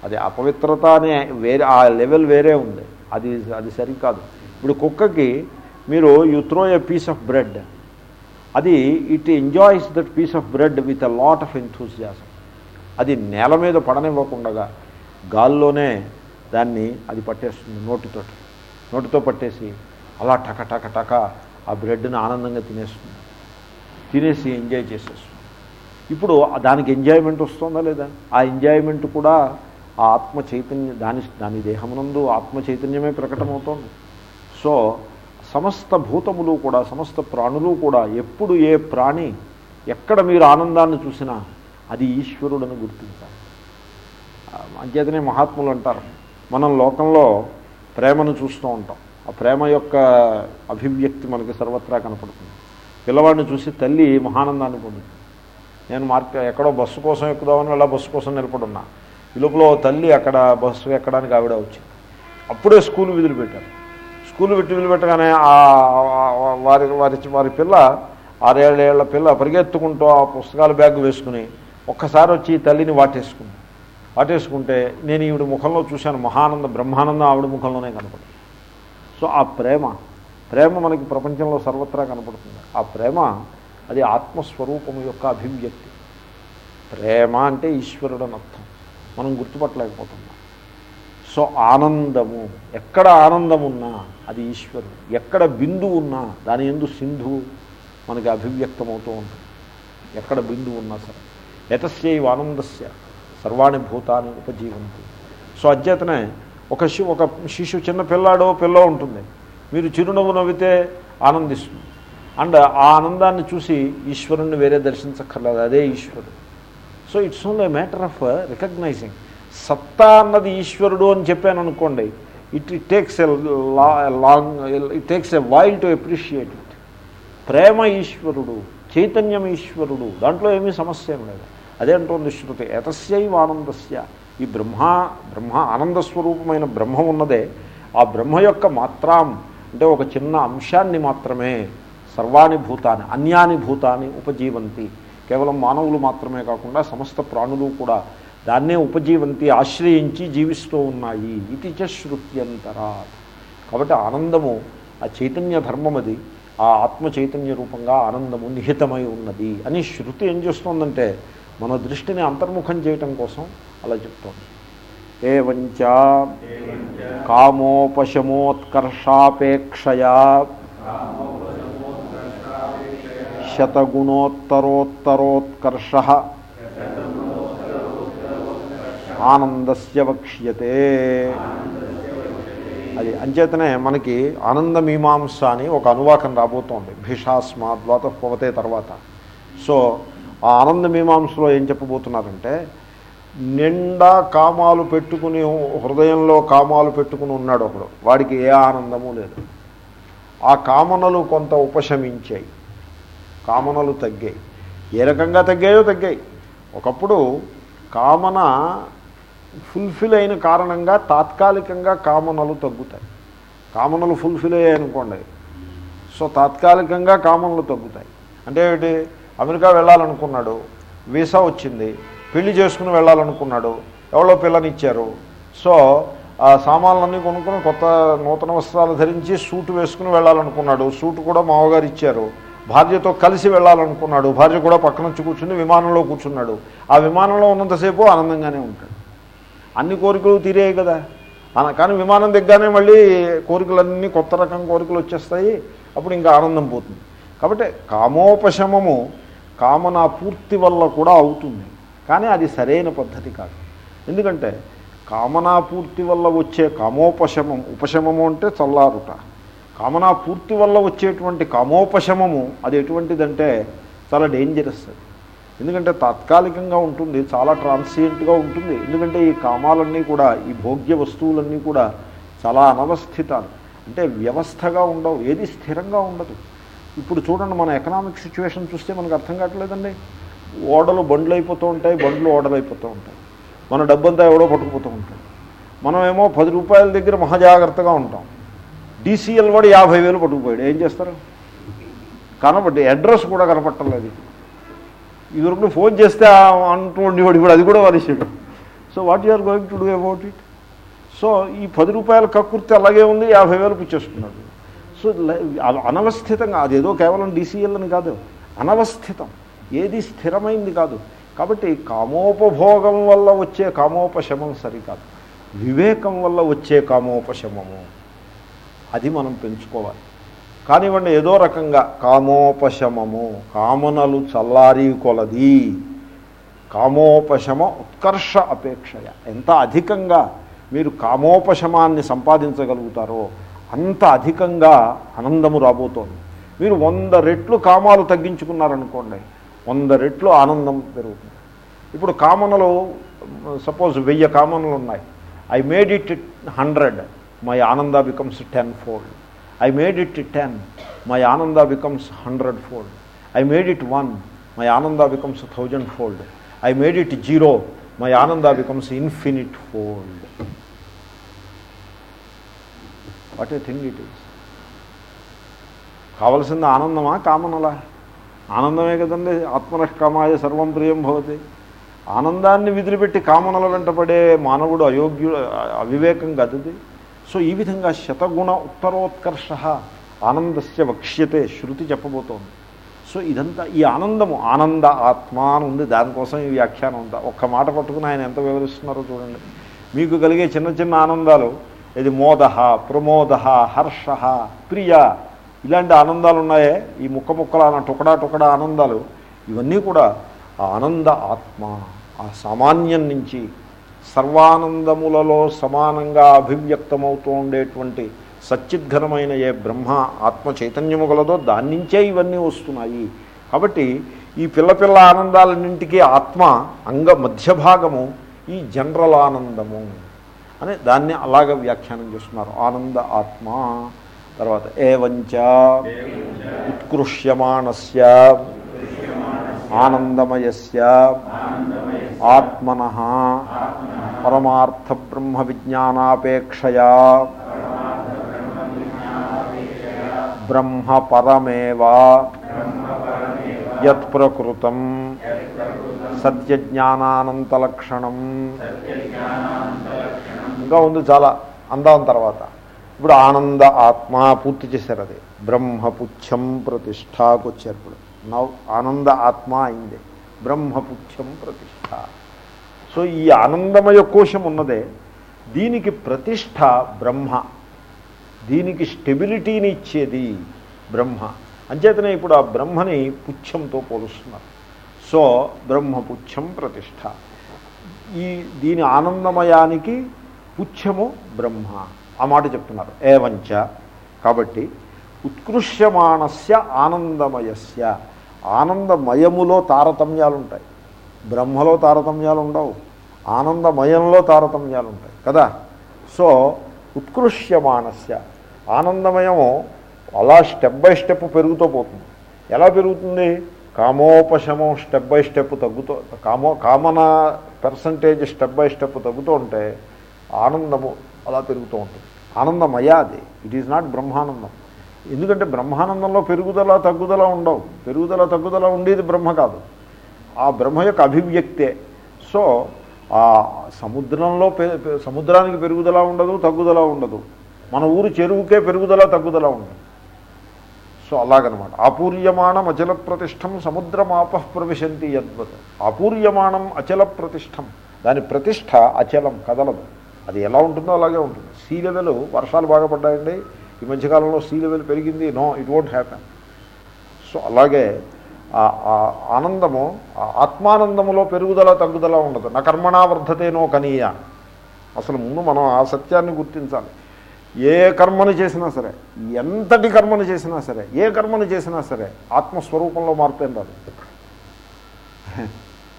అది అపవిత్రత అనే వేరే ఆ లెవెల్ వేరే ఉంది. అది అది సరికాదు. ఇప్పుడు కుక్కకి మీరు you throw a piece of bread అది it enjoys that piece of bread with a lot of enthusiasm అది నేల మీద పడనివ్వకుండా గాల్లోనే దాన్ని అది పట్టేస్తుంది నోటితోటి. నోటితో పట్టేసి అలా టక టక టక ఆ బ్రెడ్ని ఆనందంగా తినేస్తుంది. తినేసి ఎంజాయ్ చేసేస్తుంది. ఇప్పుడు దానికి ఎంజాయ్మెంట్ వస్తుందా లేదా? ఆ ఎంజాయ్మెంట్ కూడా ఆ ఆత్మ చైతన్యం దాని దాని దేహమునందు ఆత్మ చైతన్యమే ప్రకటమవుతోంది. సో సమస్త భూతములు కూడా సమస్త ప్రాణులు కూడా ఎప్పుడు ఏ ప్రాణి ఎక్కడ మీరు ఆనందాన్ని చూసినా అది ఈశ్వరుడని గుర్తించాలి. అంచేతనే మహాత్ములు అంటారు మనం లోకంలో ప్రేమను చూస్తూ ఉంటాం. ఆ ప్రేమ యొక్క అభివ్యక్తి మనకి సర్వత్రా కనపడుతుంది. పిల్లవాడిని చూసి తల్లి మహానందాన్ని పొందుతుంది. నేను మార్కెట్ ఎక్కడో బస్సు కోసం ఎక్కుదామని అలా బస్సు కోసం నిలబడున్నా. ఈ లోపల తల్లి అక్కడ బస్సు ఎక్కడానికి ఆవిడ వచ్చింది. అప్పుడే స్కూల్ విధులు పెట్టారు స్కూల్ పెట్టి విధులు పెట్టగానే వారి వారి వారి పిల్ల ఆరేళ్ళేళ్ళ పిల్ల పరిగెత్తుకుంటూ ఆ పుస్తకాల బ్యాగ్ వేసుకుని ఒక్కసారి వచ్చి తల్లిని వాటేసుకుంది. వాటేసుకుంటే నేను ఈవిడ ముఖంలో చూశాను మహానంద బ్రహ్మానందం ఆవిడ ముఖంలోనే కనపడుతుంది. సో ఆ ప్రేమ ప్రేమ మనకి ప్రపంచంలో సర్వత్రా కనపడుతుంది. ఆ ప్రేమ అది ఆత్మస్వరూపం యొక్క అభివ్యక్తి. ప్రేమ అంటే ఈశ్వరుడు అని అర్థం. మనం గుర్తుపట్టలేకపోతున్నాం. సో ఆనందము ఎక్కడ ఆనందం ఉన్నా అది ఈశ్వరుడు. ఎక్కడ బిందువు ఉన్నా దాని ఎందు సింధువు మనకి అభివ్యక్తమవుతూ ఉంటుంది. ఎక్కడ బిందువు ఉన్నా సరే. ఏతస్యైవ ఆనందస్య. సర్వాణి భూతాన్ని ఉపజీవంతి. సో అధ్యతనే ఒక శి ఒక శిశు చిన్న పిల్లాడో పిల్లో ఉంటుంది. మీరు చిరునవ్వు నవ్వితే ఆనందిస్తుంది. అండ్ ఆ ఆనందాన్ని చూసి ఈశ్వరుణ్ణి వేరే దర్శించక్కర్లేదు అదే ఈశ్వరుడు. So it's only matter of recognizing. సత్తా అన్నది ఈశ్వరుడు అని చెప్పాను అనుకోండి it it takes a long it takes a while to appreciate it. ప్రేమ ఈశ్వరుడు చైతన్యం ఈశ్వరుడు దాంట్లో ఏమీ సమస్య ఏం లేదు. అదే అంటుంది శృతి. ఏతస్యైవ ఆనందస్య. ఈ బ్రహ్మ బ్రహ్మ ఆనంద స్వరూపమైన బ్రహ్మ ఉన్నదే. ఆ బ్రహ్మ యొక్క మాత్రం అంటే ఒక చిన్న అంశాన్ని మాత్రమే సర్వాణి భూతాన్ని అన్యాని భూతాన్ని ఉపజీవంతి. కేవలం మానవులు మాత్రమే కాకుండా సమస్త ప్రాణులు కూడా దాన్నే ఉపజీవంతి ఆశ్రయించి జీవిస్తూ ఉన్నాయి. ఇది చ కాబట్టి ఆనందము ఆ చైతన్య ధర్మం అది. ఆ ఆత్మ చైతన్య రూపంగా ఆనందము నిహితమై ఉన్నది అని శృతి ఏం చేస్తోందంటే మన దృష్టిని అంతర్ముఖం చేయటం కోసం అలా చెప్తోంది. ఏవంచ కామోపశమోత్కర్షాపేక్షయా శతగుణోత్తరోత్తరోత్కర్ష ఆనందస్య వక్ష్యతే. అది అంచేతనే మనకి ఆనందమీమాంస అని ఒక అనువాకం రాబోతోంది. భీషాస్మాద్వాత పోతే తర్వాత. సో ఆ ఆనందమీమాంసలో ఏం చెప్పబోతున్నారంటే నిండా కామాలు పెట్టుకుని హృదయంలో కామాలు పెట్టుకుని ఉన్నాడు ఒకడు. వాడికి ఏ ఆనందము లేదు. ఆ కామనలు కొంత ఉపశమించాయి. కామనలు తగ్గాయి. ఏ రకంగా తగ్గాయో తగ్గాయి. ఒకప్పుడు కామన ఫుల్ఫిల్ అయిన కారణంగా తాత్కాలికంగా కామనలు తగ్గుతాయి. కామనలు ఫుల్ఫిల్ అయ్యాయి అనుకోండి సో తాత్కాలికంగా కామనలు తగ్గుతాయి. అంటే ఏమిటి? అమెరికా వెళ్ళాలనుకున్నాడు వీసా వచ్చింది పెళ్ళి చేసుకుని వెళ్ళాలనుకున్నాడు ఎవరో పిల్లనిచ్చారు. సో ఆ సామాన్లన్నీ కొనుక్కుని కొత్త నూతన వస్త్రాలు ధరించి సూటు వేసుకుని వెళ్ళాలనుకున్నాడు. సూటు కూడా మామగారు ఇచ్చారు. భార్యతో కలిసి వెళ్ళాలనుకున్నాడు. భార్య కూడా పక్కన వచ్చి కూర్చుని విమానంలో కూర్చున్నాడు. ఆ విమానంలో ఉన్నంతసేపు ఆనందంగానే ఉంటాడు. అన్ని కోరికలు తీరేయి కదా. కానీ విమానం దిగ్గానే మళ్ళీ కోరికలన్నీ కొత్త రకం కోరికలు వచ్చేస్తాయి. అప్పుడు ఇంకా ఆనందం పోతుంది. కాబట్టి కామోపశమము కామన పూర్తి వల్ల కూడా అవుతుంది. కానీ అది సరైన పద్ధతి కాదు. ఎందుకంటే కామనా పూర్తి వల్ల వచ్చే కామోపశమం ఉపశమము అంటే చల్లారుట. కామనా పూర్తి వల్ల వచ్చేటువంటి కామోపశమము అది ఎటువంటిదంటే చాలా డేంజరస్ ఎందుకంటే తాత్కాలికంగా ఉంటుంది చాలా ట్రాన్సియంట్గా ఉంటుంది. ఎందుకంటే ఈ కామాలన్నీ కూడా ఈ భోగ్య వస్తువులన్నీ కూడా చాలా అనవస్థితాలు. అంటే వ్యవస్థగా ఉండవు ఏది స్థిరంగా ఉండదు. ఇప్పుడు చూడండి మన ఎకనామిక్ సిచ్యువేషన్ చూస్తే మనకు అర్థం కావట్లేదండి. ఓడలు బండ్లు అయిపోతూ ఉంటాయి బండ్లు ఓడలు అయిపోతూ ఉంటాయి. మన డబ్బంతా ఎవడో పట్టుకుపోతూ ఉంటాడు. మనమేమో పది రూపాయల దగ్గర మహాజాగ్రత్తగా ఉంటాం. డీసీఎల్ వాడు యాభై వేలు పట్టుకుపోయాడు. ఏం చేస్తారు? కనబడి అడ్రస్ కూడా కనపట్టలేదు. ఇదివరకు ఫోన్ చేస్తే ఆ- అంటూ ఉండేవాడు ఇప్పుడు అది కూడా వరిసాడు so what you are going to do about it so ఈ పది రూపాయల కక్కుర్తి అలాగే ఉంది యాభై వేలు పుచ్చేస్తున్నాడు సో అనవస్థితంగా అదేదో కేవలం డీసీఎల్ అని కాదు. అనవస్థితం. ఏది స్థిరమైంది కాదు. కాబట్టి కామోపభోగం వల్ల వచ్చే కామోపశమం సరికాదు. వివేకం వల్ల వచ్చే కామోపశమము అది మనం పెంచుకోవాలి. కానివ్వండి ఏదో రకంగా కామోపశమము కామనలు చల్లారి కొలది. కామోపశమ ఉత్కర్ష అపేక్షయ. ఎంత అధికంగా మీరు కామోపశమాన్ని సంపాదించగలుగుతారో అంత అధికంగా ఆనందము రాబోతోంది. మీరు వంద రెట్లు కామాలు తగ్గించుకున్నారనుకోండి వంద రెట్లు ఆనందం పెరుగుతుంది. ఇప్పుడు కామనలు సపోజ్ వెయ్యి కామనలు ఉన్నాయి. I made it hundred my ఆనంద becomes ten fold. I made it ten my ఆనంద becomes hundred fold. I made it one my ఆనంద becomes thousand fold. I made it zero my ఆనంద becomes infinite fold. What a thing it is. కావలసింది ఆనందమా కామనలా? ఆనందమే కదండి ఆత్మనష్కామాయ సర్వం ప్రియం భవతి. ఆనందాన్ని విదిలిపెట్టి కామనల వెంటపడే మానవుడు అయోగ్యుడు అవివేకం కదది. సో ఈ విధంగా శతగుణ ఉత్తరోత్కర్ష ఆనందస్య వక్ష్యతే శృతి చెప్పబోతోంది. సో ఇదంతా ఈ ఆనందము ఆనంద ఆత్మ అని ఉంది. దానికోసం ఈ వ్యాఖ్యానం ఉందా ఒక్క మాట పట్టుకుని ఆయన ఎంత వివరిస్తున్నారో చూడండి. మీకు కలిగే చిన్న చిన్న ఆనందాలు ఇది మోద ప్రమోద హర్ష ప్రియ. ఇలాంటి ఆనందాలు ఉన్నాయే ఈ ముక్క ముక్కల టుకడా టుకడా ఆనందాలు. ఇవన్నీ కూడా ఆ ఆనంద ఆత్మ ఆ సామాన్యం నుంచి సర్వానందములలో సమానంగా అభివ్యక్తమవుతూ ఉండేటువంటి సచ్చిద్ఘనమైన ఏ బ్రహ్మ ఆత్మ చైతన్యము గలదో దాని నుంచే ఇవన్నీ వస్తున్నాయి. కాబట్టి ఈ పిల్ల పిల్ల ఆనందాలన్నింటికీ ఆత్మ అంగ మధ్యభాగము ఈ జనరల్ ఆనందము. అని దాన్ని అలాగ వ్యాఖ్యానం చేస్తున్నారు. ఆనంద ఆత్మ. తర్వాత ఏవంచ ఉత్కృష్యమాణస్య ఆనందమయస్య ఆత్మన పరమార్థ బ్రహ్మ విజ్ఞానాపేక్షయా బ్రహ్మ పరమేవా యత్ప్రకృతం సత్యజ్ఞానానంతలక్షణం ఇంకా ఉంది చాలా అందాం తర్వాత. ఇప్పుడు ఆనంద ఆత్మ పూర్తి చేశారు అది. బ్రహ్మపుచ్చం ప్రతిష్టాకు వచ్చారు ఇప్పుడు. నవ్ ఆనంద ఆత్మ అయింది. బ్రహ్మపుచ్చం ప్రతిష్ట సో ఈ ఆనందమయ కోశం ఉన్నదే దీనికి ప్రతిష్ట బ్రహ్మ. దీనికి స్టెబిలిటీని ఇచ్చేది బ్రహ్మ. అంచేతనే ఇప్పుడు ఆ బ్రహ్మని పుచ్చంతో పోలుస్తున్నారు. సో బ్రహ్మపుచ్చం ప్రతిష్ట ఈ దీని ఆనందమయానికి పుచ్చము బ్రహ్మ. ఆ మాట చెప్తున్నారు. ఏవంచ? కాబట్టి ఉత్కృష్యమాణస్య ఆనందమయస్య. ఆనందమయములో తారతమ్యాలు ఉంటాయి బ్రహ్మలో తారతమ్యాలు ఉండవు ఆనందమయంలో తారతమ్యాలు ఉంటాయి కదా? సో ఉత్కృష్యమానస్య ఆనందమయము అలా స్టెప్ బై స్టెప్ పెరుగుతూ పోతుంది. ఎలా పెరుగుతుంది? కామోపశమం స్టెప్ బై స్టెప్ తగ్గుతూ కామో కామన పర్సంటేజ్ స్టెప్ బై స్టెప్ తగ్గుతూ ఉంటే ఆనందము అలా పెరుగుతూ ఉంటుంది. ఆనందమయ అది ఇట్ ఈజ్ నాట్ బ్రహ్మానందం. ఎందుకంటే బ్రహ్మానందంలో పెరుగుదల తగ్గుదల ఉండవు. పెరుగుదల తగ్గుదల ఉండేది బ్రహ్మ కాదు. ఆ బ్రహ్మ యొక్క అభివ్యక్తే. సో ఆ సముద్రంలో పె- సముద్రానికి పెరుగుదల ఉండదు తగ్గుదల ఉండదు. మన ఊరు చెరువుకే పెరుగుదల తగ్గుదల ఉండదు. సో అలాగనమాట. ఆపూర్యమాణం అచల ప్రతిష్టం సముద్రమాప ప్రవిశంతి యద్వత్. ఆపూర్యమాణం అచల ప్రతిష్టం దాని ప్రతిష్ట అచలం కదలదు. అది ఎలా ఉంటుందో అలాగే ఉంటుంది. సీ లెవెల్ వర్షాలు బాగా పడ్డాయండి. ఈ మధ్యకాలంలో సీ లెవెల్ పెరిగింది. No it won't happen. So అలాగే ఆ ఆనందము ఆ ఆత్మానందములో పెరుగుదల తగ్గుదల ఉండదు. నా కర్మణా వర్ధతేనో కనీయ. అసలు ముందు మనం ఆ సత్యాన్ని గుర్తించాలి. ఏ కర్మను చేసినా సరే ఎంతటి కర్మను చేసినా సరే ఏ కర్మను చేసినా సరే ఆత్మస్వరూపంలో మార్పేం రాదు.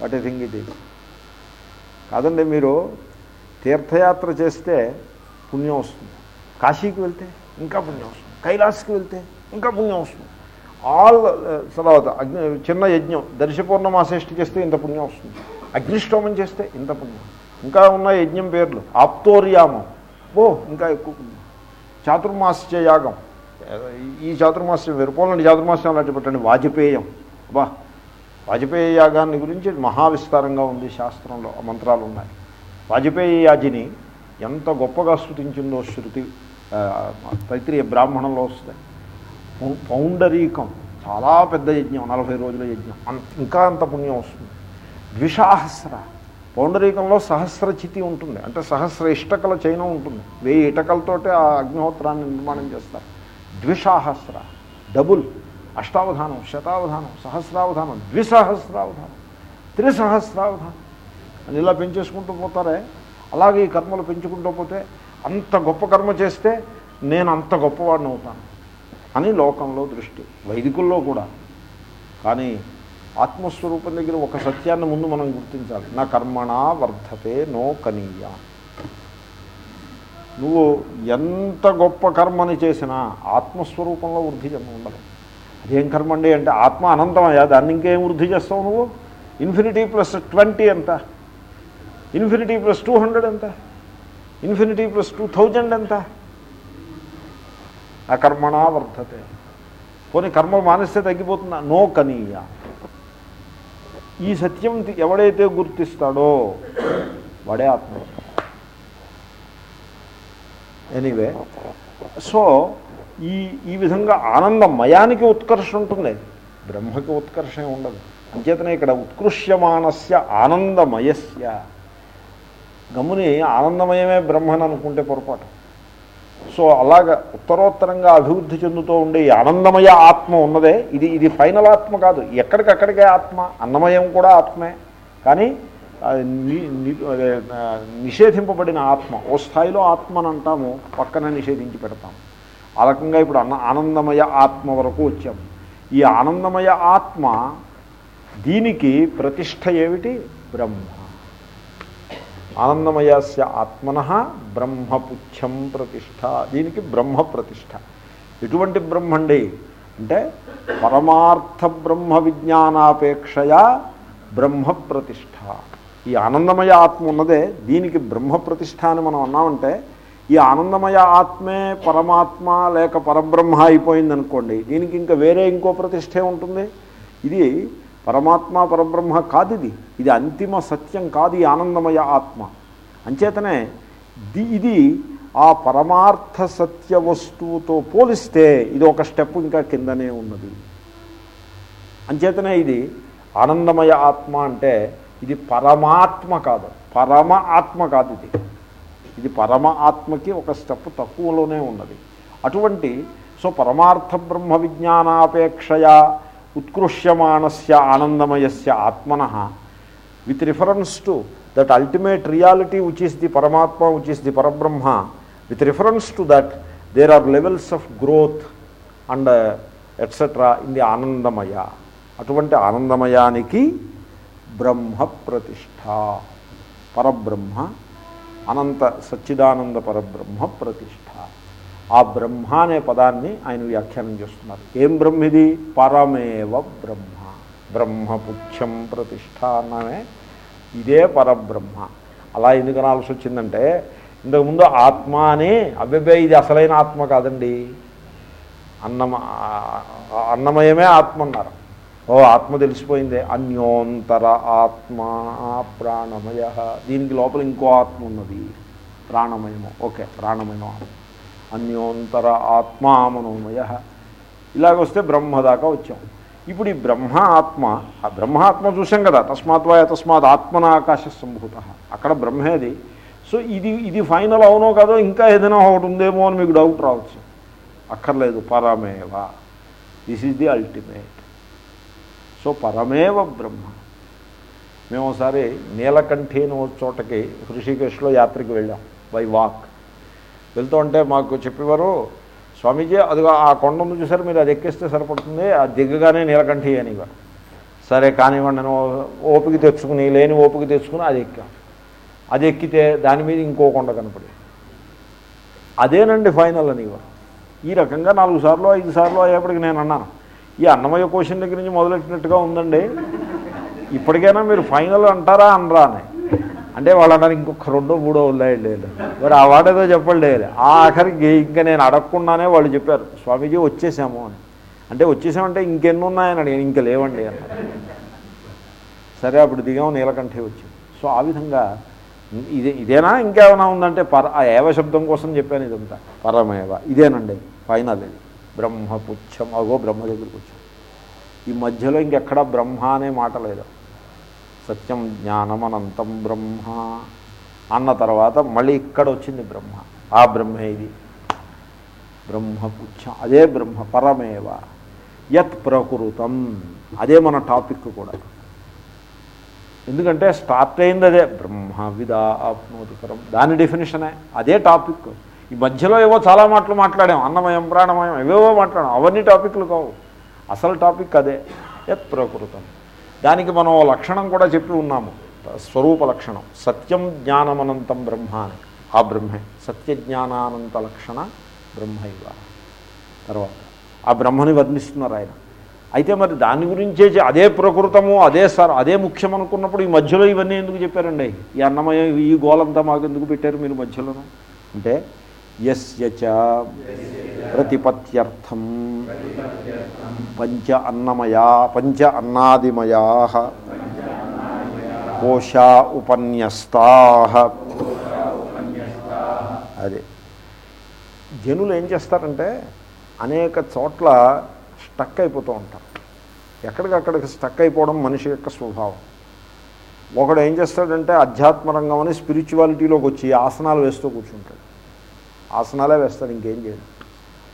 What I think it is కాదండి మీరు తీర్థయాత్ర చేస్తే పుణ్యం వస్తుంది. కాశీకి వెళ్తే ఇంకా పుణ్యం వస్తుంది. కైలాస్కి వెళ్తే ఇంకా పుణ్యం వస్తుంది. ఆల్ తర్వాత అగ్ని చిన్న యజ్ఞం దర్శపూర్ణమాసేష్టి చేస్తే ఇంత పుణ్యం వస్తుంది. అగ్నిష్టోమం చేస్తే ఇంత పుణ్యం. ఇంకా ఉన్న యజ్ఞం పేర్లు ఆప్తోర్యామం. ఓ ఇంకా ఎక్కువ పుణ్యం. చాతుర్మాస్య యాగం. ఈ చాతుర్మాస్యం వేరు పోలండి చాతుర్మాస్యం అలాంటి పెట్టండి. వాజపేయం. బా వాజపేయ యాగాన్ని గురించి మహావిస్తారంగా ఉంది శాస్త్రంలో మంత్రాలు ఉన్నాయి. వాజపేయి యాజిని ఎంత గొప్పగా స్థుతించిందో శృతి తైత్రీయ బ్రాహ్మణంలో వస్తుంది. పౌండరీకం చాలా పెద్ద యజ్ఞం నలభై రోజుల యజ్ఞం ఇంకా అంత పుణ్యం వస్తుంది. ద్విసహస్ర పౌండరీకంలో సహస్ర చితి ఉంటుంది. అంటే సహస్ర ఇష్టకల చైనం ఉంటుంది. వెయ్యి ఇటకలతోటే ఆ అగ్నిహోత్రాన్ని నిర్మాణం చేస్తారు. ద్విసహస్ర డబుల్ అష్టావధానం శతావధానం సహస్రావధానం ద్విసహస్రావధానం త్రిసహస్రావధానం. అని ఇలా పెంచేసుకుంటూ పోతారే? అలాగే ఈ కర్మలు పెంచుకుంటూ పోతే అంత గొప్ప కర్మ చేస్తే నేను అంత గొప్పవాడిని అవుతాను అని లోకంలో దృష్టి. వైదికుల్లో కూడా. కానీ ఆత్మస్వరూపం దగ్గర ఒక సత్యాన్ని ముందు మనం గుర్తించాలి. నా కర్మణా వర్ధతే నో కనీయ. నువ్వు ఎంత గొప్ప కర్మని చేసినా ఆత్మస్వరూపంలో వృద్ధి చెంద ఉండదు. అదేం కర్మ అండి అంటే ఆత్మ అనంతమయ్యా దాన్ని ఇంకేం వృద్ధి చేస్తావు నువ్వు? ఇన్ఫినిటీ ప్లస్ ట్వంటీ ఎంత? ఇన్ఫినిటీ ప్లస్ టూ హండ్రెడ్ ఎంత? ఇన్ఫినిటీ ప్లస్ టూ థౌజండ్ ఎంత? అకర్మణా వర్ధతే. పోనీ కర్మ మానేస్తే తగ్గిపోతుందా? నో కనీయ. ఈ సత్యం ఎవడైతే గుర్తిస్తాడో వాడే ఆత్మ ఎనీవే సో ఈ ఈ విధంగా ఆనందమయానికి ఉత్కర్ష ఉంటుంది. బ్రహ్మకి ఉత్కర్షం ఏం ఉండదు. అంచేతనే ఇక్కడ ఉత్కృష్యమానస్య ఆనందమయస్య. గమ్ముని ఆనందమయమే బ్రహ్మని అనుకుంటే పొరపాటు. సో అలాగ ఉత్తరోత్తరంగా అభివృద్ధి చెందుతూ ఉండే ఈ ఆనందమయ ఆత్మ ఉన్నదే ఇది ఇది ఫైనల్ ఆత్మ కాదు. ఎక్కడికక్కడికే ఆత్మ అన్నమయం కూడా ఆత్మే. కానీ నిషేధింపబడిన ఆత్మ ఓ స్థాయిలో ఆత్మని అంటాము పక్కన నిషేధించి పెడతాము ఆ రకంగా ఇప్పుడు అన్న ఆనందమయ ఆత్మ వరకు వచ్చాము ఈ ఆనందమయ ఆత్మ దీనికి ప్రతిష్ట ఏమిటి? బ్రహ్మ. ఆనందమయస్య ఆత్మన బ్రహ్మపుచ్చం ప్రతిష్ట దీనికి బ్రహ్మ ప్రతిష్ట ఎటువంటి బ్రహ్మండి? అంటే పరమార్థ బ్రహ్మ విజ్ఞానాపేక్షయా బ్రహ్మ ప్రతిష్ట ఈ ఆనందమయ ఆత్మ ఉన్నదే దీనికి బ్రహ్మ ప్రతిష్ట అని మనం అన్నామంటే ఈ ఆనందమయ ఆత్మే పరమాత్మ లేక పరబ్రహ్మ అయిపోయింది అనుకోండి దీనికి ఇంకా వేరే ఇంకో ప్రతిష్టే ఉంటుంది. ఇది పరమాత్మ పరబ్రహ్మ కాదు ఇది ఇది అంతిమ సత్యం కాదు ఈ ఆనందమయ ఆత్మ. అంచేతనే ది ఇది ఆ పరమార్థ సత్య వస్తువుతో పోలిస్తే ఇది ఒక స్టెప్ ఇంకా కిందనే ఉన్నది. అంచేతనే ఇది ఆనందమయ ఆత్మ అంటే ఇది పరమాత్మ కాదు. పరమ ఆత్మ కాదు ఇది ఇది పరమ ఆత్మకి ఒక స్టెప్ తక్కువలోనే ఉన్నది. అటువంటి సో పరమార్థ బ్రహ్మ విజ్ఞానాపేక్షయా ఉత్కృష్యమానస్య ఆనందమయస్య ఆత్మన. With reference to that ultimate reality which is the పరమాత్మ విచ్ ఈస్ ది పరబ్రహ్మ with reference to that there are levels of growth and etcetera in the ఆనందమయ అటువంటి ఆనందమయానికి బ్రహ్మ ప్రతిష్ట పరబ్రహ్మ అనంత సచ్చిదానంద పరబ్రహ్మ ప్రతిష్ట ఆ బ్రహ్మ అనే పదాన్ని ఆయన వ్యాఖ్యానం చేస్తున్నారు. ఏం బ్రహ్మ ఇది పరమేవ బ్రహ్మ. బ్రహ్మపుఖ్యం ప్రతిష్ట అన్నమే. ఇదే పరబ్రహ్మ. అలా ఎందుకు అనాల్సి వచ్చిందంటే ఇంతకుముందు ఆత్మ అని అభ్యభ్య ఇది అసలైన ఆత్మ కాదండి. అన్నమ అన్నమయమే ఆత్మ అన్నారు. ఓ ఆత్మ తెలిసిపోయిందే. అన్యోంతర ఆత్మ ప్రాణమయ. దీనికి లోపల ఇంకో ఆత్మ ఉన్నది. ప్రాణమయము. ఓకే ప్రాణమయం ఆత్మ. అన్యోంతర ఆత్మా మనోమయ. ఇలాగొస్తే బ్రహ్మ దాకా వచ్చాం. ఇప్పుడు ఈ బ్రహ్మ ఆత్మ ఆ బ్రహ్మాత్మ చూసాం కదా తస్మాత్ వాయ తస్మాత్ ఆత్మన ఆకాశ సంభూత. అక్కడ బ్రహ్మేది సో ఇది ఇది ఫైనల్ అవునో కాదో ఇంకా ఏదైనా ఒకటి ఉందేమో అని మీకు డౌట్ రావచ్చు. అక్కర్లేదు పరమేవ. This is the ultimate so పరమేవ బ్రహ్మ. మేము ఒకసారి నీలకంఠి అని చోటకి హృషికేశ్లో యాత్రకి వెళ్ళాం బై వాక్ వెళ్తూ ఉంటే మాకు చెప్పేవారు స్వామీజీ అది ఆ కొండ ఉంది చూసారు మీరు అది ఎక్కిస్తే సరిపడుతుంది అది దిగ్గగానే నీలకంఠి అనేవారు సరే కానివ్వండి నేను ఓపిక తెచ్చుకుని లేని ఓపిక తెచ్చుకుని అది ఎక్కాం. అది ఎక్కితే దాని మీద ఇంకో కొండ కనపడి అదేనండి ఫైనల్ అనేవారు ఈ రకంగా నాలుగు సార్లు ఐదు సార్లు అయ్యేప్పటికి నేను అన్నాను. ఈ అన్నమయ్య క్వశ్చన్ దగ్గర నుంచి మొదలెట్టినట్టుగా ఉందండి. ఇప్పటికైనా మీరు ఫైనల్ అంటారా అనరా అని అంటే వాళ్ళు అన్నారు ఇంకొక రెండో మూడో ఉన్నాయండి మరి ఆ వాడేదో చెప్పండి. ఆ ఆఖరికి ఇంకా నేను అడగకుండానే వాళ్ళు చెప్పారు స్వామీజీ వచ్చేసాము అని. అంటే వచ్చేసామంటే ఇంకెన్ని ఉన్నాయని అడిగాను. ఇంకా లేవండి అన్నారు. సరే అప్పుడు దిగాము నీలకంఠే వచ్చింది. సో ఆ విధంగా ఇదే ఇదేనా ఇంకేమైనా ఉందంటే పర ఆ ఏవ శబ్దం కోసం చెప్పాను ఇదంతా. పరమేవ ఇదేనండి ఫైనల్ ఇది. బ్రహ్మపుచ్చం అగో బ్రహ్మ దగ్గరికి వచ్చాం. ఈ మధ్యలో ఇంకెక్కడా బ్రహ్మ అనే మాట లేదు. సత్యం జ్ఞానం అనంతం బ్రహ్మ అన్న తర్వాత మళ్ళీ ఇక్కడ వచ్చింది బ్రహ్మ. ఆ బ్రహ్మే ఇది. బ్రహ్మపుచ్చ. అదే బ్రహ్మ పరమేవ. యత్ ప్రకృతం. అదే మన టాపిక్ కూడా. ఎందుకంటే స్టార్ట్ అయింది అదే. బ్రహ్మ విదా ఆప్నోతి పరం. దాని డెఫినేషనే. అదే టాపిక్. ఈ మధ్యలో ఏవో చాలా మాటలు మాట్లాడాం. అన్నమయం ప్రాణమయం ఏవేవో మాట్లాడాం. అవన్నీ టాపిక్లు కావు. అసలు టాపిక్ అదే. యత్ ప్రకృతం. దానికి మనం లక్షణం కూడా చెప్పి ఉన్నాము. స్వరూప లక్షణం. సత్యం జ్ఞానమనంతం బ్రహ్మ అని ఆ బ్రహ్మే. సత్యజ్ఞానానంత లక్షణ బ్రహ్మ ఇవ తర్వాత ఆ బ్రహ్మని వర్ణిస్తున్నారు ఆయన. అయితే మరి దాని గురించే అదే ప్రకృతము అదే సార్ అదే ముఖ్యం అనుకున్నప్పుడు ఈ మధ్యలో ఇవన్నీ ఎందుకు చెప్పారండి? ఈ అన్నమయ్య ఈ గోలంతా మాకు ఎందుకు పెట్టారు మీరు మధ్యలోనూ? అంటే యస్య చ ప్రతిపత్యర్థం. పంచ అన్నమయా పంచ అన్నాదిమయా. కోశా ఉపన్యస్తా. అదే. జనులు ఏం చేస్తారంటే అనేక చోట్ల స్టక్ అయిపోతూ ఉంటారు. ఎక్కడికక్కడికి స్టక్ అయిపోవడం మనిషి యొక్క స్వభావం. ఒకడు ఏం చేస్తాడంటే అధ్యాత్మ రంగం అని స్పిరిచువాలిటీలోకి వచ్చి ఆసనాలు వేస్తూ కూర్చుంటాడు. ఆసనాలే వేస్తాడు ఇంకేం చేయడు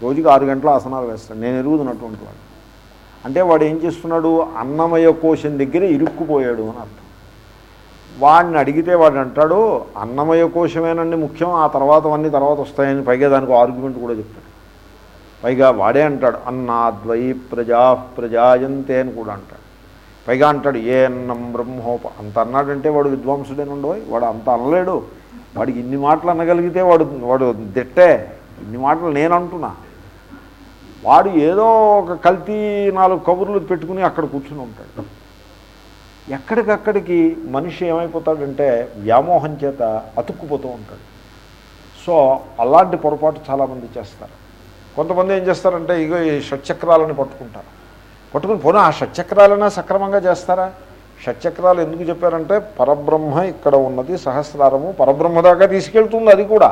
రోజుకి ఆరు గంటల ఆసనాలు వేస్తాడు నేను ఎరుగుతున్నటువంటి వాడు అంటే వాడు ఏం చేస్తున్నాడు? అన్నమయ కోశం దగ్గర ఇరుక్కుపోయాడు అని అర్థం. వాడిని అడిగితే వాడు అంటాడు అన్నమయ కోశమేనండి ముఖ్యం ఆ తర్వాత అన్నీ తర్వాత వస్తాయని. పైగా దానికి ఆర్గ్యుమెంట్ కూడా చెప్తాడు. పైగా వాడే అంటాడు అన్నాద్వై ప్రజా ప్రజాయంతే అని కూడా అంటాడు. పైగా అంటాడు ఏ అన్నం బ్రహ్మోప అంత అన్నాడంటే వాడు విద్వాంసుడేనుండవు వాడు అంత అనలేడు. వాడికి ఇన్ని మాటలు అనగలిగితే వాడు వాడు దిట్టే ఇన్ని మాటలు నేను అంటున్నా. వాడు ఏదో ఒక కల్తీ నాలుగు కబుర్లు పెట్టుకుని అక్కడ కూర్చుని ఉంటాడు. ఎక్కడికక్కడికి మనిషి ఏమైపోతాడంటే వ్యామోహం చేత అతుక్కుపోతూ ఉంటాడు. సో అలాంటి పొరపాటు చాలామంది చేస్తారు. కొంతమంది ఏం చేస్తారంటే ఇగో ఈ షట్చక్రాలని పట్టుకుంటారు. పట్టుకుని పోనీ ఆ షట్చక్రాలైనా సక్రమంగా చేస్తారా? షట్చక్రాలు ఎందుకు చెప్పారంటే పరబ్రహ్మ ఇక్కడ ఉన్నది సహస్రారము పరబ్రహ్మ దాకా తీసుకెళ్తుంది అది కూడా.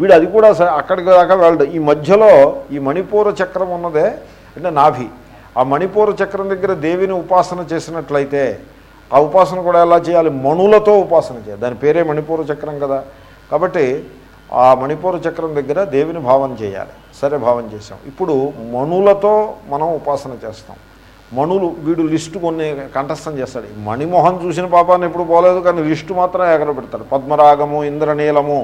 వీడు అది కూడా అక్కడికి దాకా వెళ్ళడు ఈ మధ్యలో ఈ మణిపూర చక్రం ఉన్నదే అంటే నాభి. ఆ మణిపూర చక్రం దగ్గర దేవిని ఉపాసన చేసినట్లయితే ఆ ఉపాసన కూడా ఎలా చేయాలి? మణులతో ఉపాసన చేయాలి. దాని పేరే మణిపూర చక్రం కదా. కాబట్టి ఆ మణిపూర చక్రం దగ్గర దేవిని భావం చేయాలి. సరే భావం చేసాం ఇప్పుడు మణులతో మనం ఉపాసన చేస్తాం. మణులు వీడు లిస్టు కొన్ని కంఠస్థం చేస్తాడు. మణిమోహన్ చూసిన పాపాన్ని ఎప్పుడు పోలేదు కానీ లిస్టు మాత్రం ఎగర పెడతాడు. పద్మరాగము ఇంద్రనీలము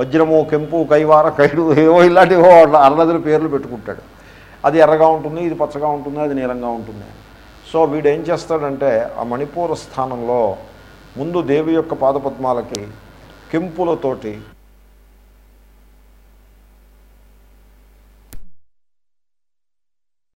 వజ్రము కెంపు కైవార కైడు ఏవో ఇలాంటివో అర్లదుల పేర్లు పెట్టుకుంటాడు. అది ఎర్రగా ఉంటుంది ఇది పచ్చగా ఉంటుంది అది నీలంగా ఉంటుంది. సో వీడు ఏం చేస్తాడంటే ఆ మణిపూర స్థానంలో ముందు దేవి యొక్క పాదపద్మాలకి కెంపులతోటి